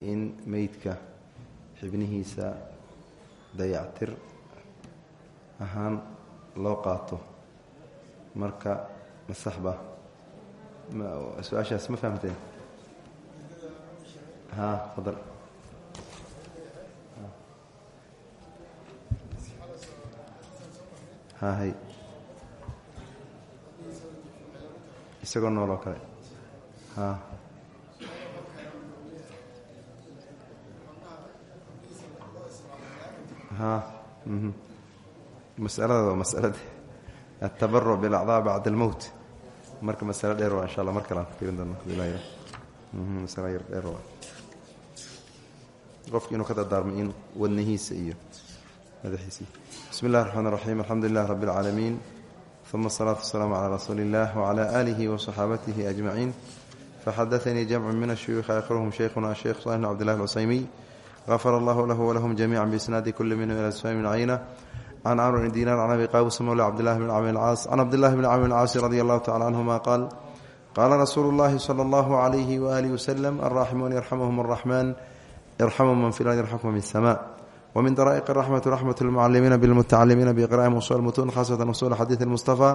in meydka xibnihiisa dayactir ahaan loo qaato. Marka masaxba su'aashaas ma fahamteen? Ha fadal. Hahay isagoo nool oo kale. Ha Mhm. masalada waa masalad. Atabaru bilacdaa bacda almowt marka masalo dheer waa insha alla mar kale aan ku fiirin doona mhm, masalo yar dheer waa. Qofki inuu ka dardaarmo in wadnihiisa iyo madaxiisi bismi illahi raxmaan iraxiim alxamdu lilah rabbi اlcaalamiin uma asalaatu wasalaamu calaa rasuuli illah wacala aalihi wa saxaabatihi ajmaciin. Faxadaanii jamcu min ashuyuukhi aakhiruhum shaykhuna asheekh salih bn cbdillahi alcusaymiy اlcusaymiy غfr اllah lahu wlahum jamiica bisnaadi kuli minhum ilى sfam bn cayna can camr bn dinar can abi qaabus mawla cabdillahi bn camr caas can cabdillahi bn camr caasi radi allahu tacala canhuma qaal qaala rasuulu اllahi slى اllahu عalayhi waalihi waslm alraaximuun yarxamuhum الraxman irxamu man fi lard yarxamkum min الsma wmin daraa'iq raxmati raxmat lmucalimiina bilmutacalimiina biqra'ihim usul mutun khasatan usul xadiid اlmustafa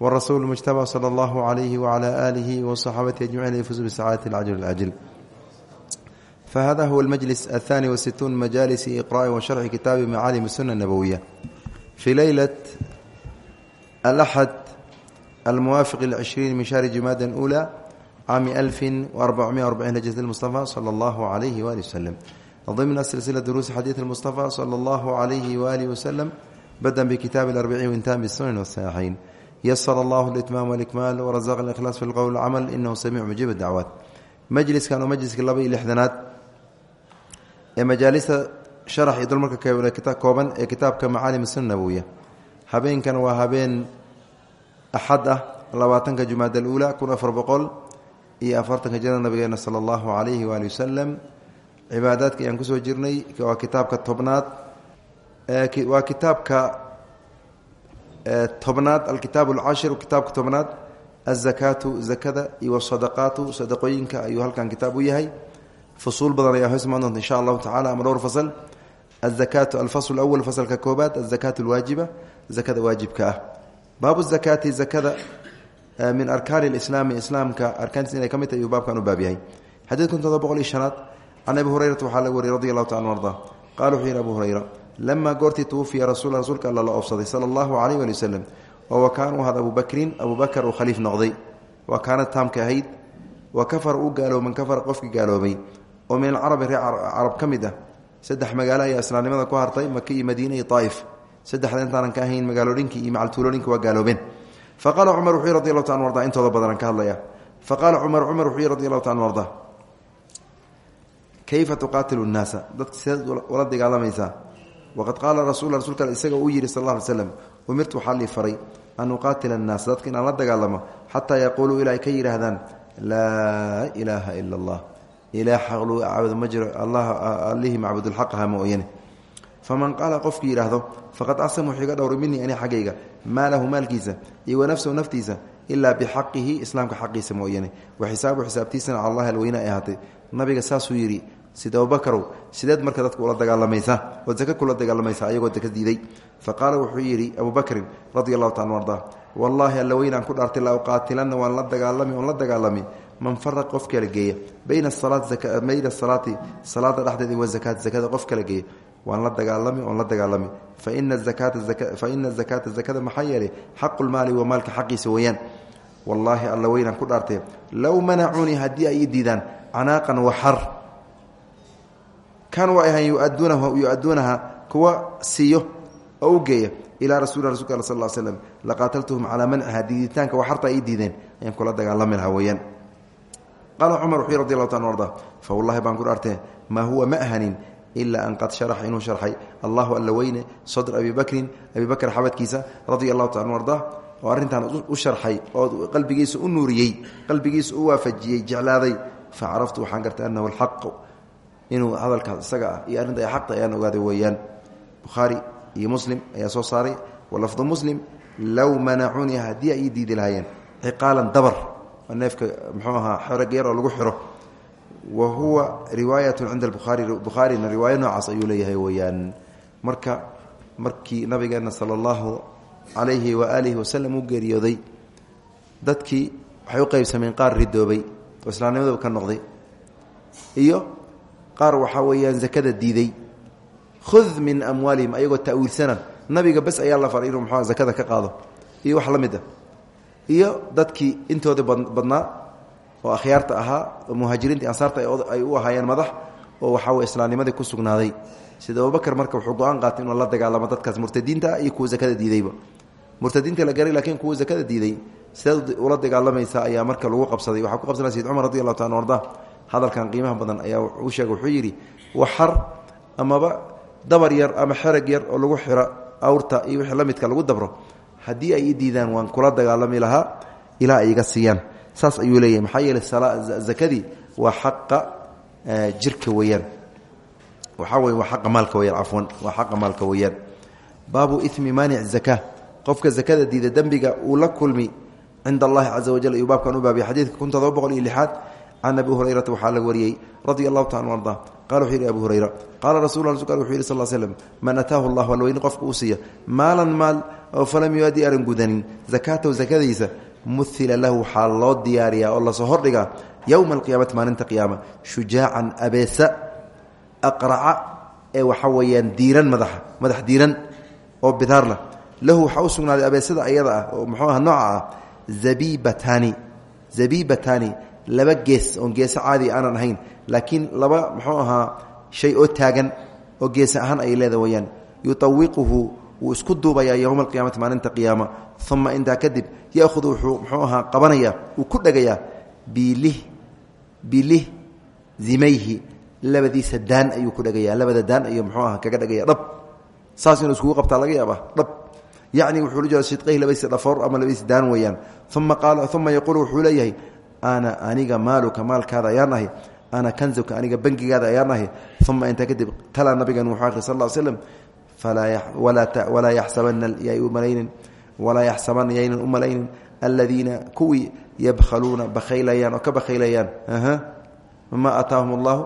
wrasuul mujtaba slى اllahu عalayhi wعlى alihi wصaxaabatihi ajmaciin yfuzu bisacaadati اlcajl اlajl fahada huwa almajlis aلthani wasituun majalisi iqra'i wa sharxi kitaabi macaalim الsuna الnabowiya fii leylat alaxad almuwaafiq lcishriin min shahri jumaada اlأulى caami alfi وarbacumiya arbacin hijrat اlmustafa slى اllahu عalayhi wali wslem ضمن سلسلة دروس حديث المصطفى صلى الله عليه وآله وسلم بدأ بكتاب الأربعين وانتهى بالسنن والصحيحين يسر الله الإتمام والإكمال ورزقنا الإخلاص في القول والعمل إنه سميع مجيب الدعوات مجلس كانوا مجلس لبي لحدنات ee majaalista sharax iyo dulmarka kooban ee kitaabka macaalim sunnabowiya habeenkan waa habeen axad ah labaatanka jumaada aluula kun afar boqol iyo afartanka jana nabigeena sala allahu calayhi waali wasalam cibaadaadka ayaan ku soo jirnay waa kitaabka tobnaad waa kitaabka tobnaad alkitaab alcashir kitaabka tobnaad azakaatu zakada iyo wasadaqaatu sadaqooyinka ayuu halkan kitaab u yahay fusuul badan ayaa hoos imaan doonta insha allahu tacala ama dhowr fasal. Azakaatu alfasl awal fasalka koobaad azakaatu alwaajiba zakada waajibka ah. Baabu zakaati zakada min arkaani lislaami islaamka arkaantiis inay ka mid tahay ayuu baabkan u baab yahay. Xadiid kun todoba boqol iyo shanaad can abi hurayrata waxaa laga wariyay radi allahu taala arda. Qala wuxuu yidhi abu hurayra lamaa goortii tuwufiya rasul rasuulka alla la oofsaday sala allahu calayh wali waslem oo wa kaana u ahad abu bakrin abu bakar uu khaliif noqday. Wa kaanad taamka ahayd wa kafar uu gaaloobay man kafara qofkii gaaloobay oo min alcarabi reer carab ka ah. Saddex magaalo ayaa islaamnimada ku hartay maka iyo madiina iyo taa'if saddexda intaanan ka ahayn magaalooyinkii iyo macaltuulooyinkii waa gaaloobeen. Fa qaala cumar wuxuu taala arda intooda badanaan ka hadlaya fa qaala cumar cumar wuxuu taala arda kayfa tuqaatilu nnaasa? Dadka sideed ula dagaalamaysaa waqad qaala rasul rasulka isaga uu yidhi sal ly slam umirtu waxaa faray an uqaatila annaasa dadka inaan la dagaalamo xataa yaquuluu ilaa ay ka yidhaahdaan laa ilaaha ila allah ilaah xaqlu caabud ma jiro. Allah allihii macbudulxaqaha mooyane. Faman qaala qofkii yidhaahdo faqad casam wuxuu iga minii ani xaggayga maalahu maalkiisa iyo wanafsahu naftiisa ilaa bixaqihi islaamka xaqiisa mooyane. Wa xisaabu xisaabtiisana cala allahi alweyne ay ahaatay. Nabiga saasuu yidhi sida abubakarow sideed marka dadka ula dagaalamaysa ood zake kula dagaalamaysa ayagoo daka diiday. Fa qaala wuxuu yidhi abubakrin radi allahu taala arda wallaahi alla weynaan ku dhaartay la uqaatilanna waan la dagaalami oon la dagaalami man faraq qof kala geeya. Bayna bayna salaati salaada dhexdeeda wazakaati zakada qof kala geeya. Waan la dagaalami oon la dagaalami. Faina akaatafaina zakaata zakada maxaa yeelay? Xaqu lmaali wa maalka xaqiisa weeyaan. Wallaahi alla weynaan ku dhaartay. Low manacuunii haddii ay ii diidaan canaaqan waxar kan waa ahan yu-aduunaha kuwa siiyo oo u geeya ilaa rasul rasulka al sal slm laqaataltuhum calaa manciha diiditaanka waxarta ay diideen ayaan kula dagaalami lahaa qaala cumar wuxuu radi allahu ta arda fa wallahi baan ku dhaartee maa huwa ma ahanin ilaa an qad sharaxa inuu sharxay allahu alla weyne sadr abi bakrin abi bakr xabadkiisa radia allahu taala arda oo arrintan u sharxay oo qalbigiisa u nuuriyey qalbigiisa u waafajiyey jeclaaday fa caraftu waxaan gartay anahu alxaq inuu hadalkaas isaga ah iyo arrinta ay xaqta ayaan ogaaday weeyaan bukhaari iyo muslim ayaa waa neefka muxuu ahaa xero geer oo lagu xiro. Wa huwa riwaayatu cinda buhaari bukhaarina riwaayo noocaas ayuu leeyahay weyaan marka markii nabigeena sala allahu calayhi waaalihi wasalam u geeriyooday dadkii waxay u qeybsameen qaar ridoobay oo ka noqday. Iyo qaar waxaa weeyaan zakada diiday. Khud min amwaalihim ayagoo ta'wiilsana nabiga bes ayaa la faray zakada ka qaado. Iyo wax la iyo dadkii intooda badnaa oo akhyaarta ahaa oo muhaajiriinta ansaarta ay u ahaayeen madax oo waxaa weye islaamnimadii ku sugnaaday. Sida abubakr marka wuxuu go'aan qaatay inuu la dagaalamo dadkaas murtadiinta iyo kuwa zakada diidayba. Murtadiinta la garay laakiin kuwa zakada diiday. Sidaad ula dagaalamaysa ayaa marka lagu qabsaday. Waxaa ku qabsanaya sayid cumar radi taala arda hadalkan qiimaha badan ayaa u sheegay wuxuu yidhi waxar amaba dabar yar ama xerag yar oo lagu xiro awrta iyo wixii la midka lagu dabro haddii ay i waan kula dagaalami lahaa ilaa ay iga siiyaan. Saas ayuu leeyahay. Maxaa yeeley zakadii waa xaqa jirka weeyaan. Waxaa weye waa xaqa maalka weyaan cafwan. Waa xaqa maalka weeyaan. Baabu imi maanic zaka qofka zakada diida dembiga uu la kulmi cinda allahi caza wajal ayuu baabkan u baabiyay xadiidka kun todoba boqol iyo lixaad can abi hurayrata waxaa taala arda qala wuxuu abu hurayra qaala rasul wuxu yidhi sal slm man ataahu allah alweyne qofka uu siiya. Maalan maal oo falam yuadi aran gudanin zakaatahu zakadiisa muhila lahu waxaa loo diyaariyaa oo la soo hordhigaa yowma alqiyaamati maalinta qiyaama shujaacan abeesa aqraca ee waxa weeyaan diiran madaxa madax diiran oo bidaarla lahu waxaa u abeesada ayada ah oo muxuu nooca ah zabibatani laba gees oon geese caadi aanan ahayn laakiin laba muxuu ahaa shay oo taagan oo geese ahaan ay leeda yutawiquhu wuu isku duubayaa yowma alqiyaamati maalinta qiyaama uma intaa kadib yaahudu wuxuu muxuu ahaa qabanaya uu ku dhegayaa bilih zimayhi. Labadiisa daan ayuu ku dhegaya labada daan ayuu muxuu aha kaga dhegaya dhab. Saas inuu iskugu qabtaa laga yaaba dhab. Yacni wuxuu la jeeda sidqayhi labadiisa dhafoor ama labadiisa daan weeyaan. Uma qaala uma yaquulu wuxuu leeyahay ana aniga maaluka maalkaada ayaan ahay ana kanzuka aniga bangigaada ayaan ahay uma intaa walaa yaxsabana yay u malaynin walaa yaxsabana yaynan u malaynin aladiina kuwii yabkhaluuna bakhaylayaan oo ka bakhaylayaan ma ataahum allahu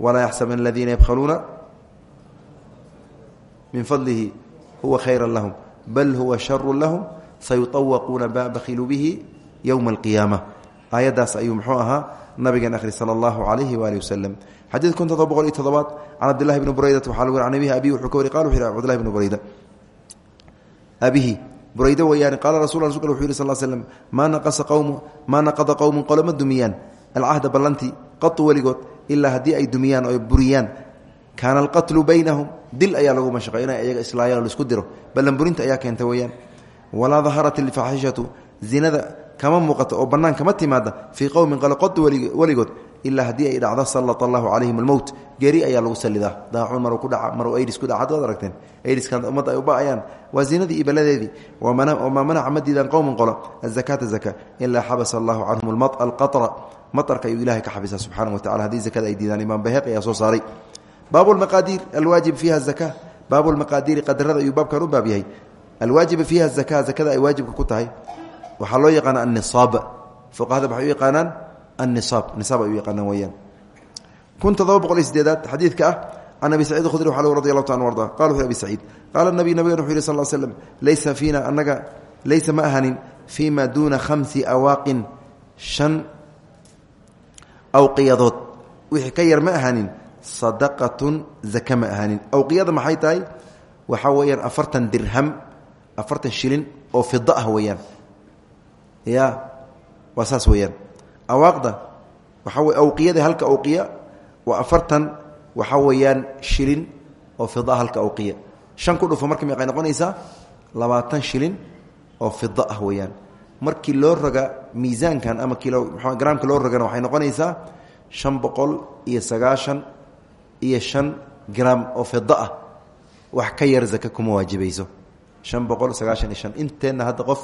walaa yaxsaban aladiina yabkhaluuna min fadlihi huwa khayra lahum bal huwa sharu lahum sayuطawaquuna ma bakhiluu bihi yowma alqiyaama aayaddaas ayuu muxuu ahaa nabigeen akhri sala allahu calayhi waalihi wasalam xadiid kun todoba boqol iyo todobaad can cabdillahi bni buraydata waxaa lagu an abihi abihi wuxuu ka wari yhi bni burayda abihi burayde weeyaani qaala rasul rasulka wuxu yidhi sal slm maa naqasa qowmu maa naqada qowmun qolo ma dumiyaan. Alcahda ballantii qatu weligood ilaa haddii ay dumiyaan oo ay buriyaan. Kaana alqatlu baynahum dil ayaa lagu mashaqay ayaga islaayaan la isku diro. Ballanburinta ayaa keenta weeyaan. Walaa daharat ilfaxishatu zinada kama muuqato oo bannaan kama timaada fii qowmin qalo qatu weligood ilaa haddii ay dhacdo sallata allahu calayhim almowt geeri ayaa lagu salidaa daacuun maruu ku dhaca maruu aydis ku dhaca haddaad aragteen. Aydiskan ummadda ay u ba'ayaan. Waa zinadii iyo baladeedii. Wamaa manaca ma diidaan qowman qolo. Azakaata zaka ilaa xabasa allahu canhum alqatra. Maarka ayuu ilahay ka xabisa subxaana wa tacala haddii zakada ay diidaan imaam bayhaqi ayaa soo saaray. Baabu lmaqaadiir alwaajib fiiha zaka. Baabu lmaqaadiiri qadarada ayuu baabkan u baab yahay. Alwaajiba fiiha zaka zakada ay waajibka ku tahay waxaa loo yaqaana annisaab. Fuqahada waxay u yaqaanaan annisaab. Nisaab ay u yaqaanaan weyaan kun todoba boqol iyo sideedaad ah can abi khudri waxaa radi allahu ta an arda qala wuxu abi saciid qaala nabiy nabigan wuxu yhi sal slm laysa fiina anaga laysa ma ahanin fii ma khamsi awaaqin shan awqiyadood wixii ka yar ma ahanin sadaqatun zaka ma ahanin awqiyada maxay tahay? Waxaa weeyaan afartan dirham afartan shilin oo fida ah weeyaan ya waa saas weeyaan. Awaaqda waxaa awqiyada halka awqiya waa afartan waxaa weeyaan shilin oo fida halka awqiya. Shan ku dhufo marka meeqay noqonaysaa labaatan shilin oo fida ah weeyaan. Markii loo roga miisaankan ama kilo gramka loo rogana waxay noqonaysaa shan boqol iyo sagaashan iyo shan gram oo fida ah. Wax ka yar zaka kuma waajibayso shan boqol sagaashan iyo shan. Inteenna hadda qof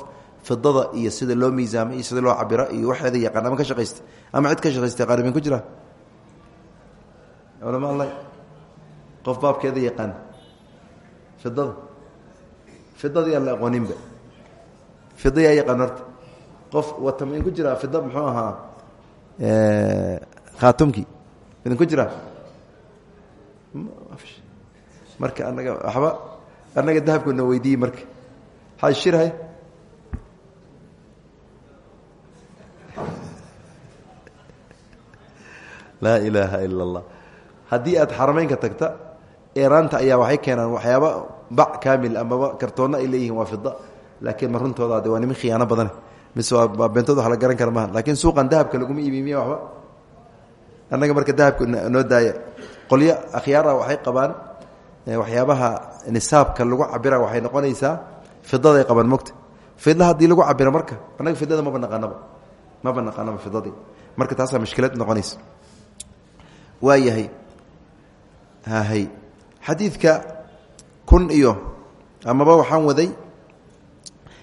fidada iyo sida loo miisaamay iyo sida loo cabira iyo waxeeda yaqaan ama ka shaqaysta ama cid ka shaqaystay qaarimin ku jira. Culama alla qof baabkeeda yaqaan fidada fidadii aan la aqooninba. Fida yaa yaqaan horta. Qof wata in ku jira fida muxuu ahaa khaatumkii idinku jiraa marka anaga waxba annaga dahabkuna weydiiye marka. Xaaj laa ilaaha ila allah haddii aad xarameynka tagta eraanta ayaa waxay keenaan waxyaaba bac kaamil amaba kartoonna ay leeyihiin waa laakiin ma waa niman khiyaano badane mise waa beentood wax garan kara maha laakiin suuqan dahabka laguma iibimiya waxba. Annaga marka dahabka noo daaya qolyo akhyaara waxay qabaan waxyaabaha nisaabka lagu cabira waxay noqonaysaa fidaday qabaan mogta. Fidla haddii lagu cabiro marka annaga fidada maba naqaanaba maba naqaanaba fidadii marka taasaa mushkilad noqonaysa. Waayahay hahay xadiidka kun iyo amaba waxaan waday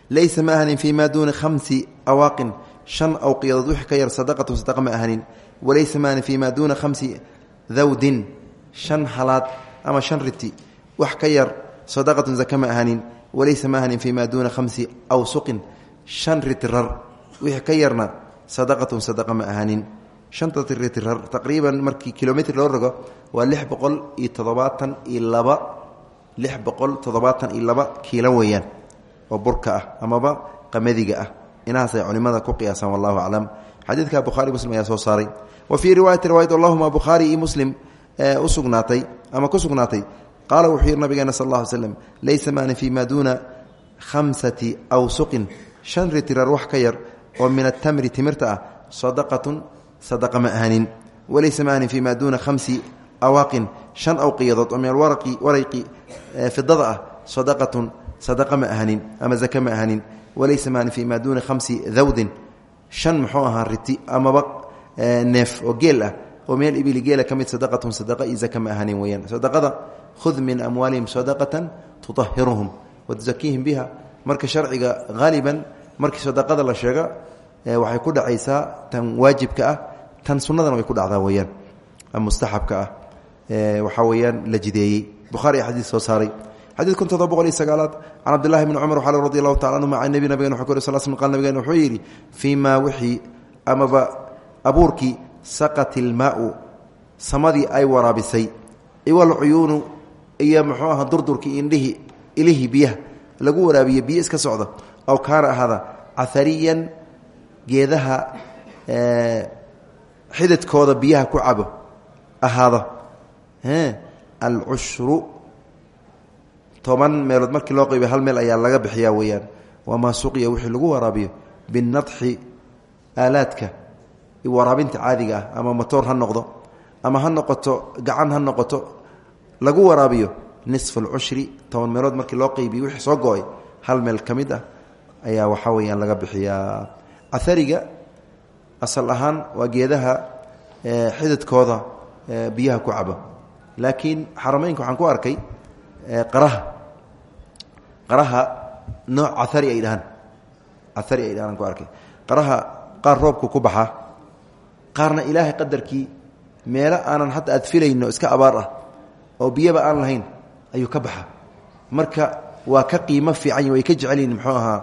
laysa ma ahanin fii ma duuni khamsi awaaqin shan awqiyadood wixii ka yar sadaqatu sadaqa ma ahanin walaysa ma ahanin fii ma duuna khamsi dawdin shan halaad ama shan riti wax ka yar sadaqatun zaka ma ahanin walaysa ma ahanin fii ma duuna khamsi awsuqin ka yarna sadaqatun sadaqa ma ahanin shanta riti rar taqriiban markii kilomitr loo rogo waa lix boqol iyo toddobaatan iyo weeyaan oo burka ah amaba qamadiga ah. Inahaasay culimada ku qiyaasan wallahu aclam. Xadiidka bukhaari muslim ayaa soo saaray. Wa fii riwaayati riwaayat allahuma bukhaari muslim u sugnaatay ama ku sugnaatay. Wuxuu yihi nabigeena sal alla ly laysa maani fii ma duuna khamsati awsuqin. Shan ritirar wax ka yar oo min atamri timirta ah sadaqatun sadaqa ma ahanin walaysa ma ahanin fii ma duuna khamsi awaaqin shan awqiyadood oo min alwaraqi waraqi fidada ah sadaqatun sadaqa ma ama zaka ma walaysa ma ahanin fii ma duuna khamsi dawdin shan muxuu ahaa riti amaba neef oo geel ah oo meel ibili geela ka sadaqatun sadaqa iyo zaka ma weyaan sadaqada khud min amwaalihim sadaqatan tuطahiruhum watusakiihim biha. Marka sharciga haaliban markii sadaqada la sheega waxay ku dhacaysaa tan waajibka ah tan sunadana way ku dhacdaa weyaan mustaxabka ah waxaa weyaan la jideeyey. Buhari xadiis soo saaray. Xadid kun todoba boqol iyo sagaalaad can cabdillahi bni waxaa radi tacala anhuma can nebi nabigeen wuxuu ku uri sal sl qal nabigeen wuxuu yidhi fii maa wixii amaba abuurkii ay waraabisay iwal cuyuunu iyo muxuu aha durdurkii indhihii ilihii lagu waraabiye biyo iska socda aw kaana ahaada cahariyan geedaha xididkooda biyaha ku cabo ahaada alcushru toban meelood markii loo qaybiy hal meel ayaa laga bixiyaa weeyaan wamaa suqiya wixii lagu waraabiyo binadxi aalaadka waraabinta caadiga ah ama matoor ha noqdo ama ha noqoto gacan ha noqoto lagu waraabiyo nisfu alcushri toban meelood markii loo qaybiyo wixii soo hal meel ka ah ayaa waxaa weyaan laga bixiyaa. Ahariga asal ahaan waa geedaha xididkooda biyaha ku caba laakiin xarameynka waxaan ku arkay qaraha. Qaraha nooc ahari ay dhahaan. Ahari ay dhahaan ku arkay. Qaraha qaar roobku ku baxa. Qaarna ilaahay qadarkii meelo aanan hadda aad filayno iska abaar ah oo biyaba aan lahayn ayuu ka baxa. Marka waa ka qiimo fiican way ka jecel yihiin muxuu ahaa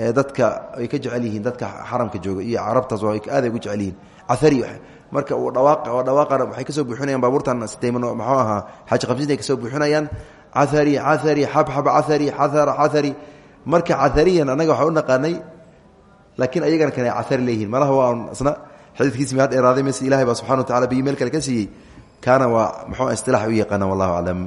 dadka ay ka jecel yihiin dadka xaramka jooga iyo carabtaas aaday ugu jecel yihiin. Ahari marka uu dhawaaq oo dhawaaqana waxay ka soo buuxinayaan baabuurtan sdayman muxuu ahaa xaaji qabsinta ay ka soo buuxinayaan. Cahari cahari xabxab cahari xahara xahari marka cahariyan annaga waxaa u naqaanay laakiin ayagana kane cahari leeyihiin malaha waa isna xadiidkiisi mi had dheeraaday mes ilahay baa subxana wa tacala biyo meel kale ka siiyey. Kaana waa muxuu istilax u yaqaana wallahu aclam.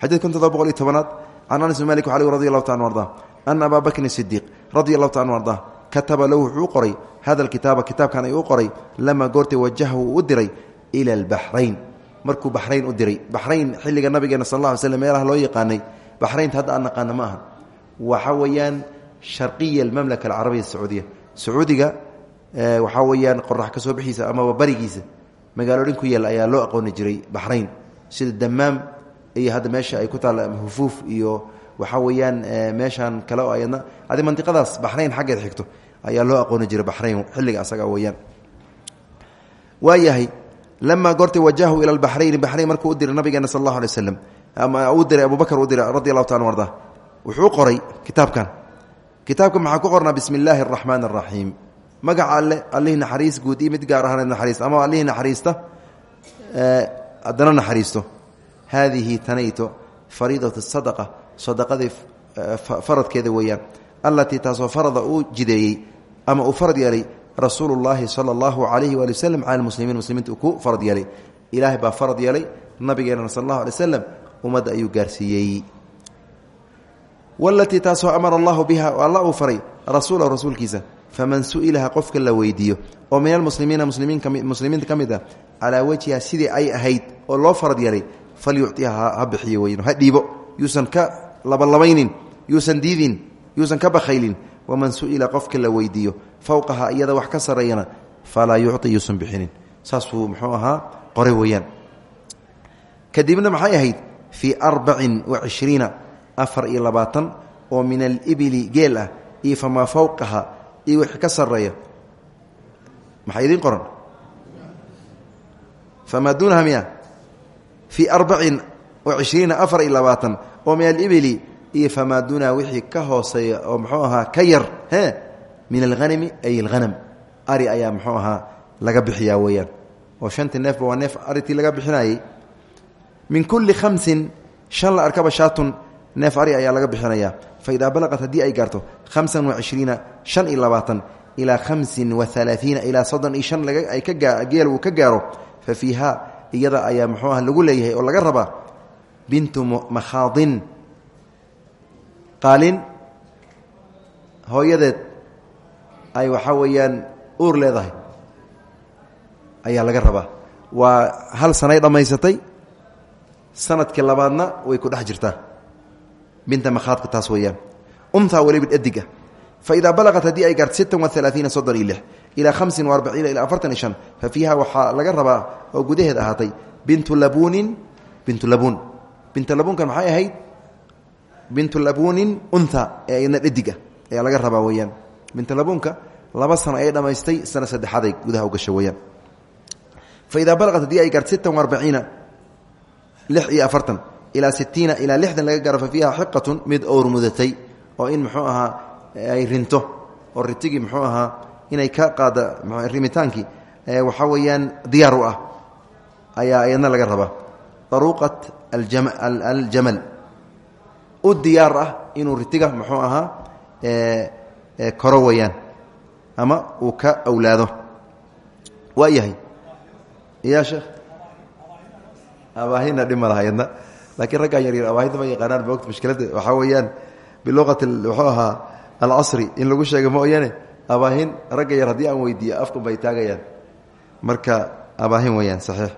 Xadiid kun todoba boqol iyo tobanaad can anas bin malik ali radi allahu ta an arda ana abaa bakrin sidiiq radi allahu ta anu arda kataba lahu wuxuu u qoray hada kitaaba kitaabkan ay u qoray lamaa goortay wajahu uu u diray ila albaxrayn markuu baxrayn u diray baxrayn xilliga nabigeena sal alla ly slm meelaha loo yaqaanay baxraynta hadda aan naqaana ma aha. Waxa weeyaan sharqiya almamlaka alcarabiya sacuudiya sacuudiga waxaa weeyaan qorax ka soo bixiisa amaba barigiisa magaalooyin ku yaal ayaa loo aqooni jiray baxrayn sida waxaa weeyaan meeshaan kale oo ayadna adi mandiqadaas baxrayn xigto ayaa loo aqooni jiray baxrayn xilliga asaga weeyaan. Waayahay lamaa goortay wajahu ila baxrayni baxrayn markuu u diray nabigeena sal allahu alay ama uu diray abubakar u diray radi taala arda wuxuu qoray kitaabkan. Kitaabka maxaa ku qornaa? Bismi illaahi araxmaan araxiim alle allihii naxariis guud mid gaar ahaaneed naxariis ama allihii naxariista haddana naxariisto. Haadihi tanayto fariidatu sadaqa sadaqadii faradkeeda weeyaan allatii taasoo farada uu jideeyey ama uu farad yeelay rasuulu llaahi sala allahu calayhi waali waslem cala uu ku farad yeelay. Ilaahay baa farad yeelay nabigeenana sal allahu alay slam ummadda ayuu gaarsiiyey. Walatii taasoo amara allahu biha alla uu faray rasuulahu rasuulkiisa faman su'ilaha qofka la weydiiyo. Oo min almuslimiina muslimiinta ka mid ah calaa wajhiha sidii ay ahayd oo loo farad yeelay falyuctiha ha bixiyo weyn ha ka labalabaynin yuusan diidin yuusan ka bakhaylin. Waman su'ila qofka la weydiiyo fowqaha iyada wax ka sarreeyana falaa yucطi yuusan bixinin. Saasuu muxuu ahaa qore weeyaan. Kadibna maxay ahayd? Fii arbacin wa cishriina afar iyo labaatan oo min alibili geel ah iyo famaa fowqaha iyo wixii ka sarreeya maxaa idiin qoran? Famaa duunaha miya? Fii arbacin afar iyo labaatan oo min alibili iyo famaa duunaha wixii ka hooseeya oo muxuu ahaa ka yar e min alhanami ay alhanam ari ayaa muxuu ahaa laga bixiyaa weeyaan. Oo shantii neefba waa neef aritii laga bixinayey. Min kulli khamsin shan la arkaba shaatun neef ari ayaa laga bixinayaa fa idaa balaqat haddii ay gaarto hamsan wa cishriina shan iyo labaatan ilaa hamsin wa alaaiina ilaa soddon iyo shan uu ka gaaro. Fa fiiha iyada ayaa muxuu ah lagu leeyahay oo laga rabaa bintu makhaadin qaalin hooyadeed ay waxaa weeyaan uur leedahay ayaa laga rabaa. Waa hal sanay dhammaysatay sannadkii labaadna way ku dhex jirtaa. Binta makhaadka taas weeyaan. Untaa weliba dhadiga fa idaa balaqat haddii ay gaarto sittan wa alaaiina soddon iyo lix ilaa hamsin wa arbaciina ilaa afartan iyo shan fa bintu labuunkan maxay ahayd? Bintu labuunin unha ee ayadna dhadiga ayaa laga rabaa weeyaan. Bintu labuunka laba sano ayay dhammaystay sana saddexaaday gudaha u gasha weeyaan. Fa idaa balaqat haddii ay gaarto sittan arbaciina lix iyo afartan ilaa sitiina ilaa lixdan laga gaaro fa fiiha xiqatun mid owr mudatay oo in muxuu ahaa ay rinto. Oo ritigii muxuu ahaa inay ka qaada rimitaankii waxaa weeyaan diyaar u ah. Ayaa ayadna laga rabaa. Daruuqat aljamal. U diyaar ah inuu ritiga muxuu ahaa koro weeyaan ama uu ka awlaado. Waa yahay. Ya sheekh abaahina dhib ma laha yadna. Laakiin raggaan yaryar abaahinta ma yaqaanaan moogta mushkiladda waxaa weeyaan biluqati muxuu ahaa alcasri in lagu sheega mooyaane abaahin ragga yar haddii aan weydiiyo afkan bay taagayaan. Marka abaahin weeyaan saxiix.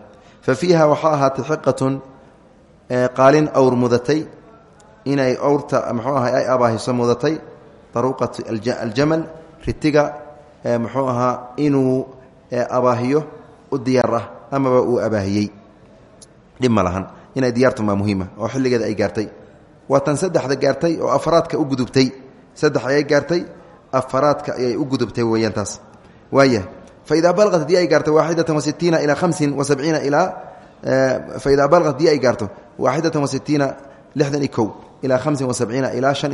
Fa fiiha waxaa ahaatay xiqatun qaalin awr mudatay inay awrta muxuu aha ay abaahiso mudatay daruuqat aljamal ritiga muxuu ahaa inuu abaahiyo u diyaar ah amaba uu abaahiyey. Dhib ma lahan inay diyaartu maa muhiima oo xilligeeda ay gaartay. Waa tan saddexda gaartay oo afaraadka u gudubtay saddex ayay gaartay afaraadka ayay u gudubtay weeyaan taas waayahay fa idaa balaqat haddii ay gaarto waaxidatan wa sitiina ilaa hamsin fa idaa balaqat haddii ay gaarto waaxidatan wa sitiina lixdan iyo kow ilaa hamsin wa sabciina ilaa shan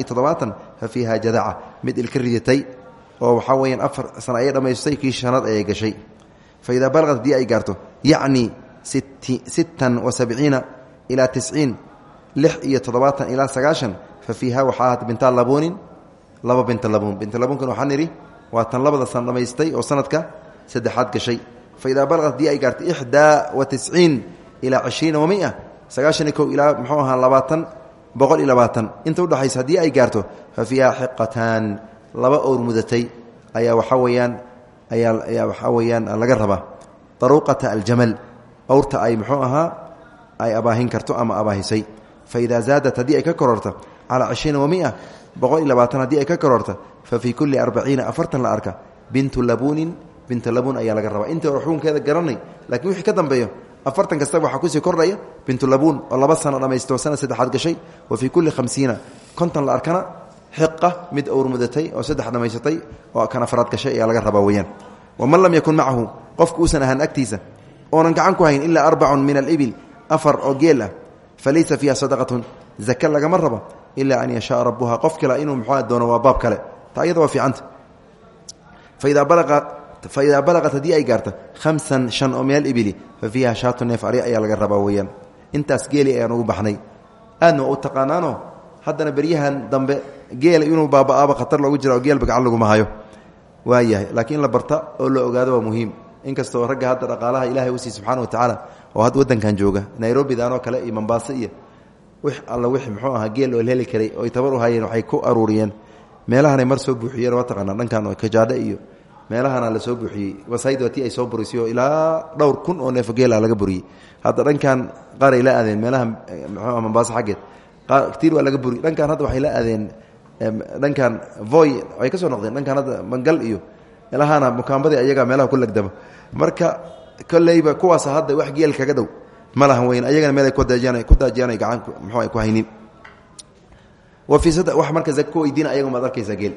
fa fiiha jadaca mid ilka ridatay oo waxaa weeyaan afar sano ayay dhammaystay kii shanaad ayay gashay fa idaa balaqat haddii ay gaarto yacni sittan wa sabciina ilaa lix iyo toddobaatan ilaa sagaashan fa fiiha waxaa ahaata binta labuunin laba binta labuun binta labuunkan waxaa nidhi waa tan labada san dhammaystay oo sanadka saddexaad gashay fa idaa balaqat haddii ay gaarto ixdaa wa tisciin sagaashan iyo kow ilaa muxuu ahaa labaatan boqol iyo ay gaarto fa fiiha laba owr mudatay ayaa waxaa weeyaan ayaa ayaa waxaa weeyaan laga rabaa. Daruuqata aljamal awrta ay muxuu ahaa ay abaahin karto ama abaahisay fa idaa zaadat haddii ay ka kororto calaa cishriina wa mia boqol iyo labaatan ay ka kororto fa fii kulli arbaciina afartan la arka. Bintu labuunin bintu labuun ayaa laga rabaa. Inta xukunkeeda garanay lakiin wixii ka dambeeyo afartan kastaba waxaa ku sii kordhaya bintu labuun oo laba sano dhammaysto sana saddexaad gashay wa fii kulli khamsiina. Konton la arkana xiqa mid owr mudatay oo saddex dhammaysatay oo kan afraad gashay ayaa laga rabaa weyaan waman lam yakun macahu qofka uusan ahaan agtiisa oonan gacan ku hayn ilaa arbacun min alibil afar oo geel ah fa sadaqatun zake lagama rabo ilaa an yashaaa rabuha qof kale inuu muxuu doono waa baab kale. Ta iyada waa fiicanta fa idaa balaqa fa idaa balaqat haddii ay gaarto hamsan shan oo meel ibili fa fiiha shaatu neef ari ayaa laga rabaa weeyaan. Intaas geeli ayaan ugu baxnay. Aadna waa u taqaanaano haddana beryahan dambe geela inuu baaba-aaba khatar loogu jira oo geelba gacan laguma hayo. Waayahay laakiin in la barta oo la ogaado waa muhiim. Inkastoo ragga hadda dhaqaalaha ilahay u sii alla wix muxuu ahaa geel oo heli karay oy tabar u hayeen waxay ku aruuriyeen. Meelahanay mar soo buuxiyeen waa taqaanaa. Dhankan oo kajaadhe iyo meelahana la soo wasayd waa ay soo burisay oo ilaa dhowr kun oo neefo geela laga buriyey. Hadda dhankan qaaray la aadeen meelaha muxuu mambaase xaggeed. Tiir waa laga buri dhankan hadda waxay la aadeen dhankan voy ay ka soo noqdeen. Dhankan hadda bangal iyo meelahana mukaambadii ayagaa meelaha ku legdama marka koleyba kuwaas hadda wax geel kaga dhow. Ma weyn ayagana meel ay ku daajiyaan gacan muxuu ay ku haynin. Wa fii wax marka ku weydiina ayagu maad geel.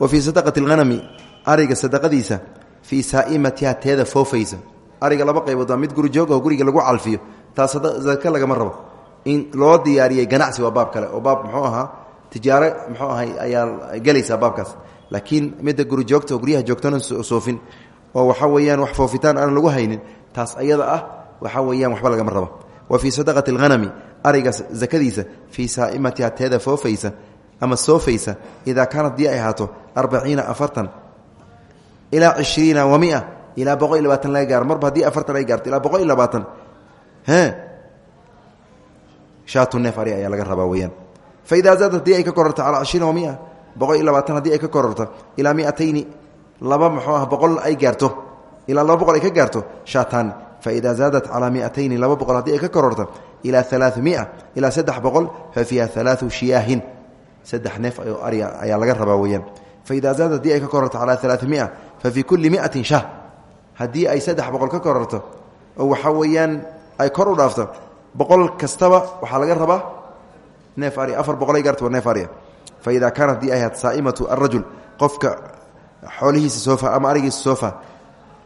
Wa fii sadaqati alghanami ariga sadaqadiisa fii saa'imatiha teeda foofaysa. Ariga laba qaybood mid guri joog oo guriga lagu calfiyo. Taas zaka lagama rabo. In loo diyaariyey ganacsi waa baab kale oo baab muxuu ahaa tijaare muxuu ahay ayaa gelaysaa baabkaas. Laakiin midda guri joogta oo guryaha joogtana soofin oo waxa weeyaan wax foofitaan aan lagu haynin taas ayada ah waxa weeyaan waxba lagama rabo. Wa fii sadaqati alghanami ariga zakadiisa fii saa'imatiha teeda foofaysa ama soofaysa idaa kaanat dii ay ahaato afartan ilaa cishriina wa mia. Ilaa boqol iyo labaatan marba haddii afartan ay gaarto ilaa boqol iyo shaatu neef ari laga rabaa weyaan fa idaa zaadad haddii ay ka kororto calaa cishriina wa mia. Boqol iyo ay ka kororto ilaa miatayni. Laba muxuu ah boqol ay gaarto. Ilaa laba ay ka gaarto shaatan. Fa idaa zaadat calaa miatayni laba boqol haddii ay ka kororto ilaa alaaa mia. Ilaa fa fiiha alaau shiyaahin. Saddex neef ayaa laga rabaa weyaan fa idaa zaadad haddii ay ka kororto calaa alaai mia fa fii kulli miatin shah haddii ay saddex boqol ka kororto oo waxa weeyaan ay kor u dhaafto boqol kastaba waxaa laga rabaa neef afar boqol ay gaarto waa neef aria fa idaa kaanat haddii ay ahaat saa'imatu arajul qofka xoolihiisa soofa ama arigiisa soofa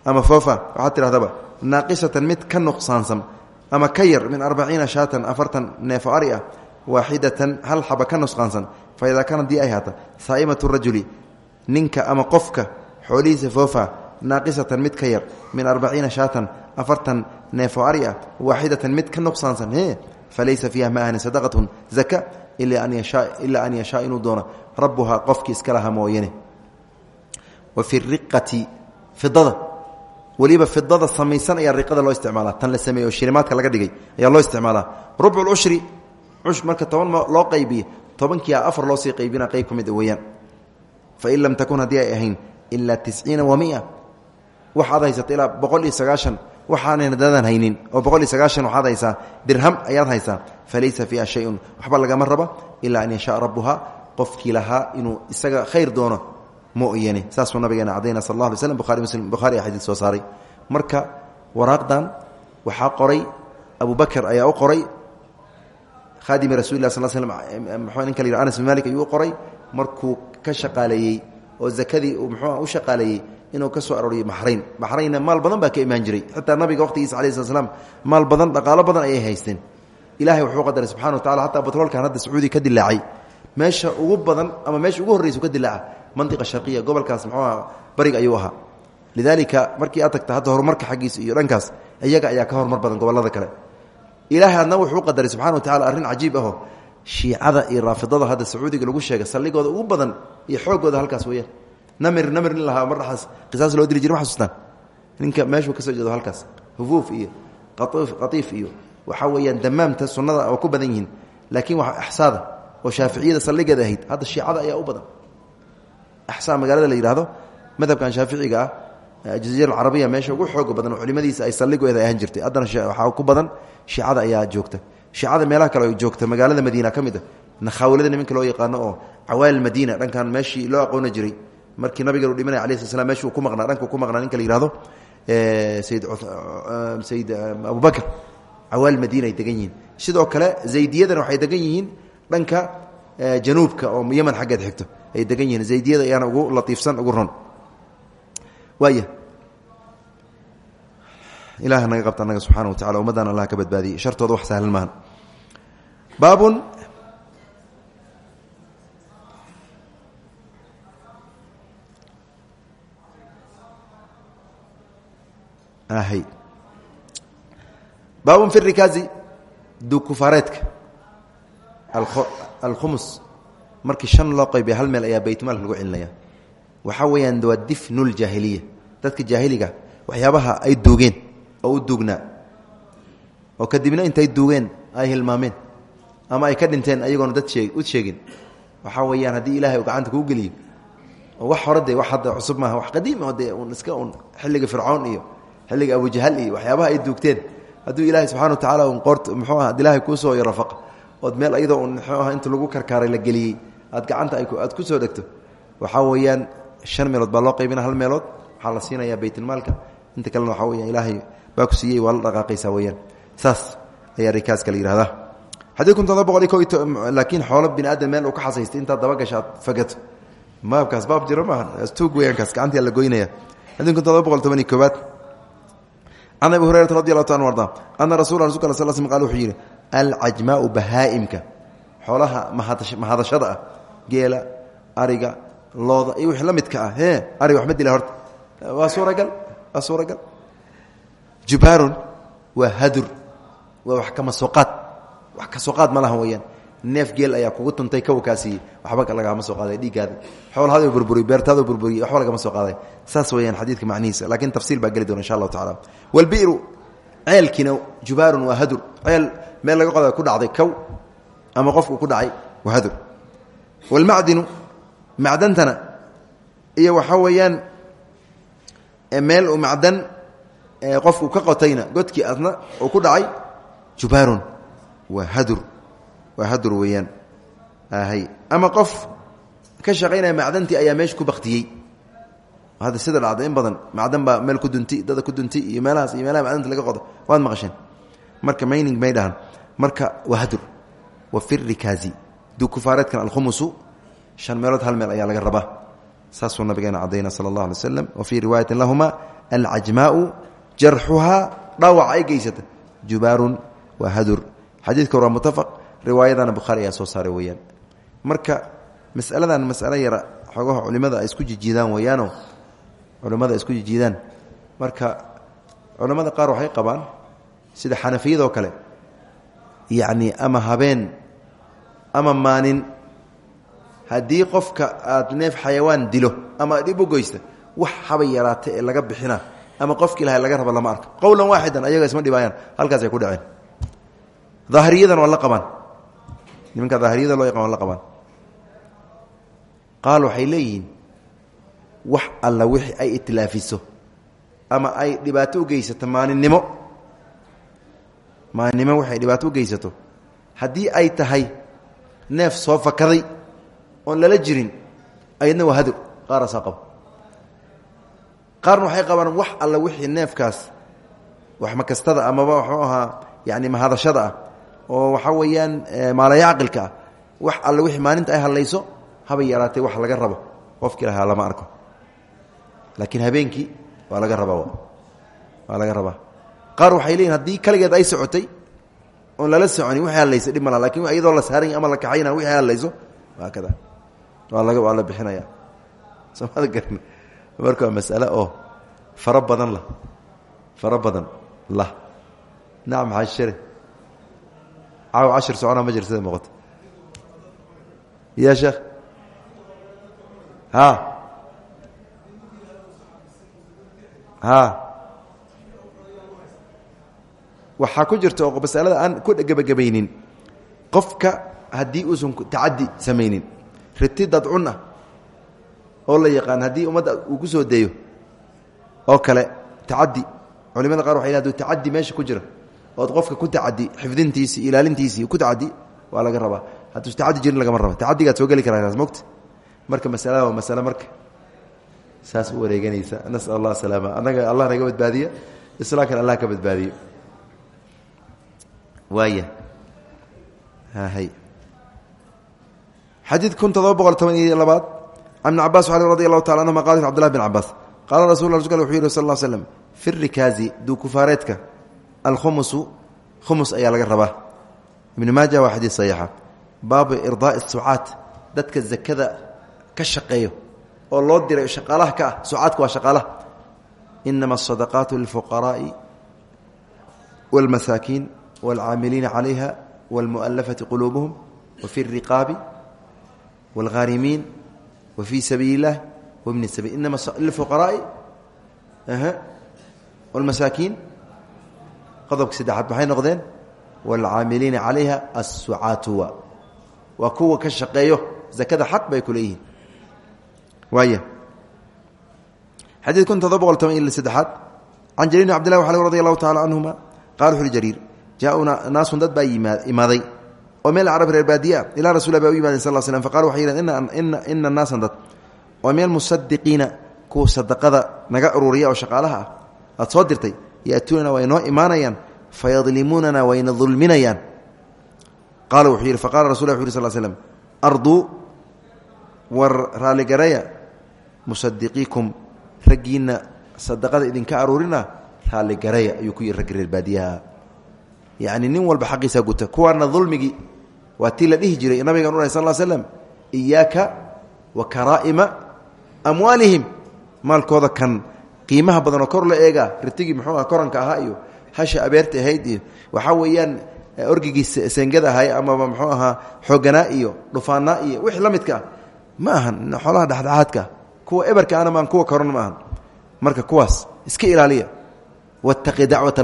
ama foofa waxaad tidhahdaba naaqisatan mid ka nuqsaansan ama ka min arbaciina shaatan afartan neefo ari hal xaba ka nusqaansan fa idaa kaanat haddii ay ahaata saa'imatu rajuli ninka ama qofka xoolihiisa foofa naaqisatan mid ka yar min arbaciina shaatan afartan neefo ari ah mid ka nuqsaansan falaysa fiiha ma ahni sadaqatun zaka ilaa an yashaa inuu doono rabbuhaa qofkii iska laha mooyane. Wa fi riqati fidada weliba fidada samaysan ayaa riqada loo isticmaala tan la sameeye oo laga dhigay ayaa loo isticmaalaa. Rubcu lcushri cush marka toban loo qaybiye tobankiia afar loo sii qaybina qayb ka mid weeyaan. Fain lam takun haddii ay ilaa tisciina wa mia. Waxaad haysata ilaa boqol iyo sagaashan waxaanan dadan haynin oo boqol iyo sagaashan dirham ayaad haysaa falaysa fiiha shayun. Waxba lagama raba ilaa an yashaa rabbuha qofkii lahaa inuu isaga khayr doono mooyane saasuu nabigeena cadayna sal alla alay slam buhari muslim bukhari a xadiid marka waraaqdan waxaa qoray abu bakar ayaa u qoray khaadimi rasuli lah sal slm ninka la anas bin malik ayuu qoray markuu ka shaqaaleeyey oo zakadii uu muxuua u shaqaaleeyey inuu ka soo arooriyo maxrayn maxraynna maal badan baa ka imaan jiray. Xitaa nabiga waqtigiisa alai slat maal badan dhaqaalo badan ayay haysteen. Ilahay wuxuu qadaray subxana wa tacala xataa batroolkan hadda sacuudi ka dilaacay. Meesha ugu badan ama meesha ugu horreysa ka dilaaca mantiqa sharqiya gobolkaas muxuuaha bariga ayuu ahaa. Lidaalika markii aad hadda horumarka xaggiisa iyo dhankaas iyaga ayaa ka horumar badan gobollada kale. Ilaahay adna wuxuu qadaray subxana wa tacala arrin cajiib aho shiicada iyo raafidada hadda sacuudiga lagu sheegay saldhigooda ugu badan iyo xoogooda halkaas weyaan namir namir nin lahaa mar dhaxaas qisaas loo dili jir ma ninka meeshuu ka soo halkaas hufuuf iyo qatiif iyo waxaa weeyaan damaamta sunnada oo ku badan yihiin. Laakiin waa axsaada oo shaaficiyada saldhigeeda ahayd hadda shiicada ayaa u badan. Axsaa magaalada la yidhaahdo madhabkan shaaficiga ah jaziira alcarabiya ugu xooga badan culimadiisa ay saldhigeeda ahaan jirtay. Haddana waxaa ku badan shiicada ayaa joogta shiicada meelaha kale joogta magaalada madiina ka mid a nakhawlada nimanka loo yaqaano oo cawaali madiina dhankan meeshii loo aqooni jiray. Markii nabiga u dhimanaya alai sl slam meshuu ku maqnaa dhanku ku maqnaa ninka la yihahdo sayid sayid abubakr cawaali madiina ay degan yihiin. Sidoo kale zaydiyadana waxay degan yihiin dhanka januubka oo yeman xaggeed xigto ay degan yihiin. Zaydiyada ayaana ugu latiifsan ugu ron waaya ilaah naga qabta anaga subxana wa tacala ummaddan allah ka badbaadiyey shartooda wax sahlan maahan baabun. Baabun fi rikaazi dukufaareedka alkhumus. Markii shan loo qaybiya hal meel ayaa baytmaalka lagu celinaya. Waxaa weeyaan waa difnu ljaahiliya dadka jaahiliga waxyaabaha ay duugeen oo u duugnaa oo kadibna intay duugeen ay hilmaameen. Ama ay ka dhinteen ayagoona dad u sheegin. Waxaa weeyaan haddii ilahay uu gacanta kuu geliyo oo wax hore wax hadda cusub maaha wax qadiim oo dee iska un xilliga fircoon iyo xilliga abujahal iyo waxyaabaha ay duugteen. Hadduu ilaahay subxana wa tacala un qoort muxuu aha ilaahay kuusoo yarafaq ood meel ayadoo un muxuu aha inta lagu karkaaray la geliyey aad gacanta aad ku soo dhegto waxaa weeyaan shan meelood baa loo qaybina hal meelood. Waxaa la siinayaa inta kalena waxaa weya ilaahay baa ku siiyey waa la weyaan ayaa rikaaska la yihahdaa xadii kun todoba boqol iyo laakiin xoolo bini aadam meel uu ka xasaystay intaad dabagasha aad fagato. Maabkaas baab jiro maaha. Tuug weyaankaas gacantii la goynaya. Xadii kun todoba boqol toban iyo koobaad can abi hurayrata radi allahu ana rasul rasulka al sl sl qal wuxuu yidhi alcajmaau bahaa'imka xoolaha mahadashada ah geela ariga looda iyo wixii la ah hee ariga waxma dila horta. Waa suuragal waa jubaarun waa hadur waa wax kama sooqaad wax ka sooqaad ma laha weyaan neef geel ayaa kugu tuntay kawakaasiiye waxba lagama soo qaaday dhiiggaada xoolahado burburiy beertaado burburiy waxba lagama soo qaaday saas weyaan xadiidka macnihiisa laakiin tafsiil baa geli doona insha allahu tacala walbi'ru ceelkiina jubaarun waa hadur. Ceel meel laga qoda ku dhacday kow ama qofku ku dhacay waa hadur. Walmacdinu macdantana iyo waxaa weeyaan meel uu macdan qofku ka qotayna godkii adna uu ku dhacay jubaarun waa hadur waa hadur weeyaan. Hay ama qof ka shaqaynaya macdantii ayaa meesha ku baktiyey hadda sida dhacda in badan macdan baa meel ku dunti dada ku dunti iyo meelahaas iyo meelaha macdanta laga qodo waad maqasheen. Marka mayning may dhahan marka waa hadur wa fi rikaazi dukufaareedkan alkhumusu shan meelood hal meel ayaa laga rabaa. Saasuu nabigeena cadayna sala allah alay slam wa fii riwaayatin lahuma alcajmaau jarxuhaa dhaawac ay geysata. Jubaarun waa hadur. Xadiidka waa mutafaq riwaayadana bukhaari ayaa soo saaray weeyaan. Marka masaladan masalo yara xoogaha culimada ay isku jijiidaan weeyaano. Culimmada isku jijiidaan. Marka culimmada qaar waxay qabaan sida xanafiyadoo kale yacni ama habeen ama maanin. Haddii qofka aad neef xayawaan dilo ama dhib u goysta wax habay yaraata ee laga bixina ama qofki ilahay laga raba lama arko. Qowlan waaxidan ayaga isma dhibaayaan halkaas ay ku dhaceen. Daahiriyadan waa la nimanka daahiriyada loo yaqan waa la qabaan. Qaal waxay alla wixii ay itilaafiso ama ay dhibaato u geysato maaninimo maaninimo waxay dhibaato geysato. Haddii ay tahay neef soo fakaday oon lala jirin ayadna waa hadur qaaraasaa qaba qaarna waxay qabaan wax alla wixii neefkaas wax makastada amaba waxuu ahaa yani mahadashada ah oo waxaa weeyaan maalaya caqilka ah. Wax alle wixii maalinta ay hadlayso habay yaraatay wax laga rabo. Qofkii lahaa lama arko. Laakiin habeenkii waa laga rabaa waa laga rabaa. Qaar waxay leeyihiin haddii kaligeed ay socotay oon lala soconin waxay hadlaysa dhib mala laakiin iyadoo la saarany ama la kaxayna wixii hadlayso waa kada waa laga waa la bixinaya soomada garan marka waa masale oo fara badan la fara badan la nacam xashire caaw cashir socona ma jir sida muuqata. Ya sheekh? Ha ha waxaa ku jirta oo masalada aan ku gebagabaynin qofka haddii uusan tacadi samaynin riti dadcun ah oo la yaqaan haddii ummadda uu ku soo deeyo oo kale tacadi culimada qaar waxay hadu tacadi meesha ku jira. Ood qofka ku tacadi xifdintiisii ilaalintiisii ku tacadi waa laga rabaa. Hadduu tacadi jirin lagama raba tacadigaad soo geli karaa mogta marka masalada waa masale marka. Saas u wareeganaysa. Nasal allah salaama. Annaga allah naga badbaadiya islaamkan allah ka badbaadiyo. Waaya. Hay. Xadiid kun todoba boqol toban iyo labaad can ibn cabas radi allahu taala anhuma qala cbdllahi bn cabaas qaala rasul rasulka wuxuu yihi sal l slm fi rikaazi duukufaareedka alkhumusu khumus ayaa laga rabaa ibn maaja waa xadiid saxiixa baabu irdaai sucaat dadka zakada ka shaqeeyo oo loo diray shaqaalaha ka ah sucaadka waa shaqaalaha inama asadaqaatu lilfuqaraa'i wاlmasaakiin wاlcaamiliina calayha wاlmu'alafati quluubuhum wafi اriqaabi wاlghaarimiin wafii sabiili اllah wabni sabiil inama lilfuqaraa'i wاlmasaakiin qodobka saddexaad maxay noqdeen wاlcaamiliina calayha assucaatuwa waa kuwa ka shaqeeyo zakada xaq bay ku leeyihiin waaya xadiid kun todoba boqol toban iyo saddexaad can jariir bn abdillahi waxal radi allahu tacala canhuma qala wuxu uhi jariir jaauna naasun dad baa imaaday oo meel carab reer baadiya ilaa rasulah ba u yimaadeen sal slm faqala waxay yidhahen ina naasan dad. Oo meel musadiqiina kuwa sadaqada naga ururiya oo shaqaalaha ah. Aad soo dirtay yatuunana way noo imaanayaan fayadlimuunana wayna dulminayaan. Qaala wuxuu yidhi faqala rasul wuxu yh sl slm arduu war raaligareya musadiqiikum raggiinna sadaqada idinka aruurina raaligareya ayuu ku yihi raggi reer baadiyaha waa tii la dhihi jiray nabigan u sal slm iyaaka wa karaa'ima amwaalihim. Maalkooda kan qiimaha badanoo kor la eega ritigii muxuuha koranka ahaa iyo hasha abeerta ahayd iyo waxaa weeyaan e, orgigii seengada ahay amaba muxuu ahaa xooganaa iyo dhufaanaa iyo wixii la midka ah. Ma ahan xoolaha dhexdhexaadka kuwa eberka ana maahan kuwa koran ma ahan. Marka kuwaas iska ilaaliya. Wattaqi dacwat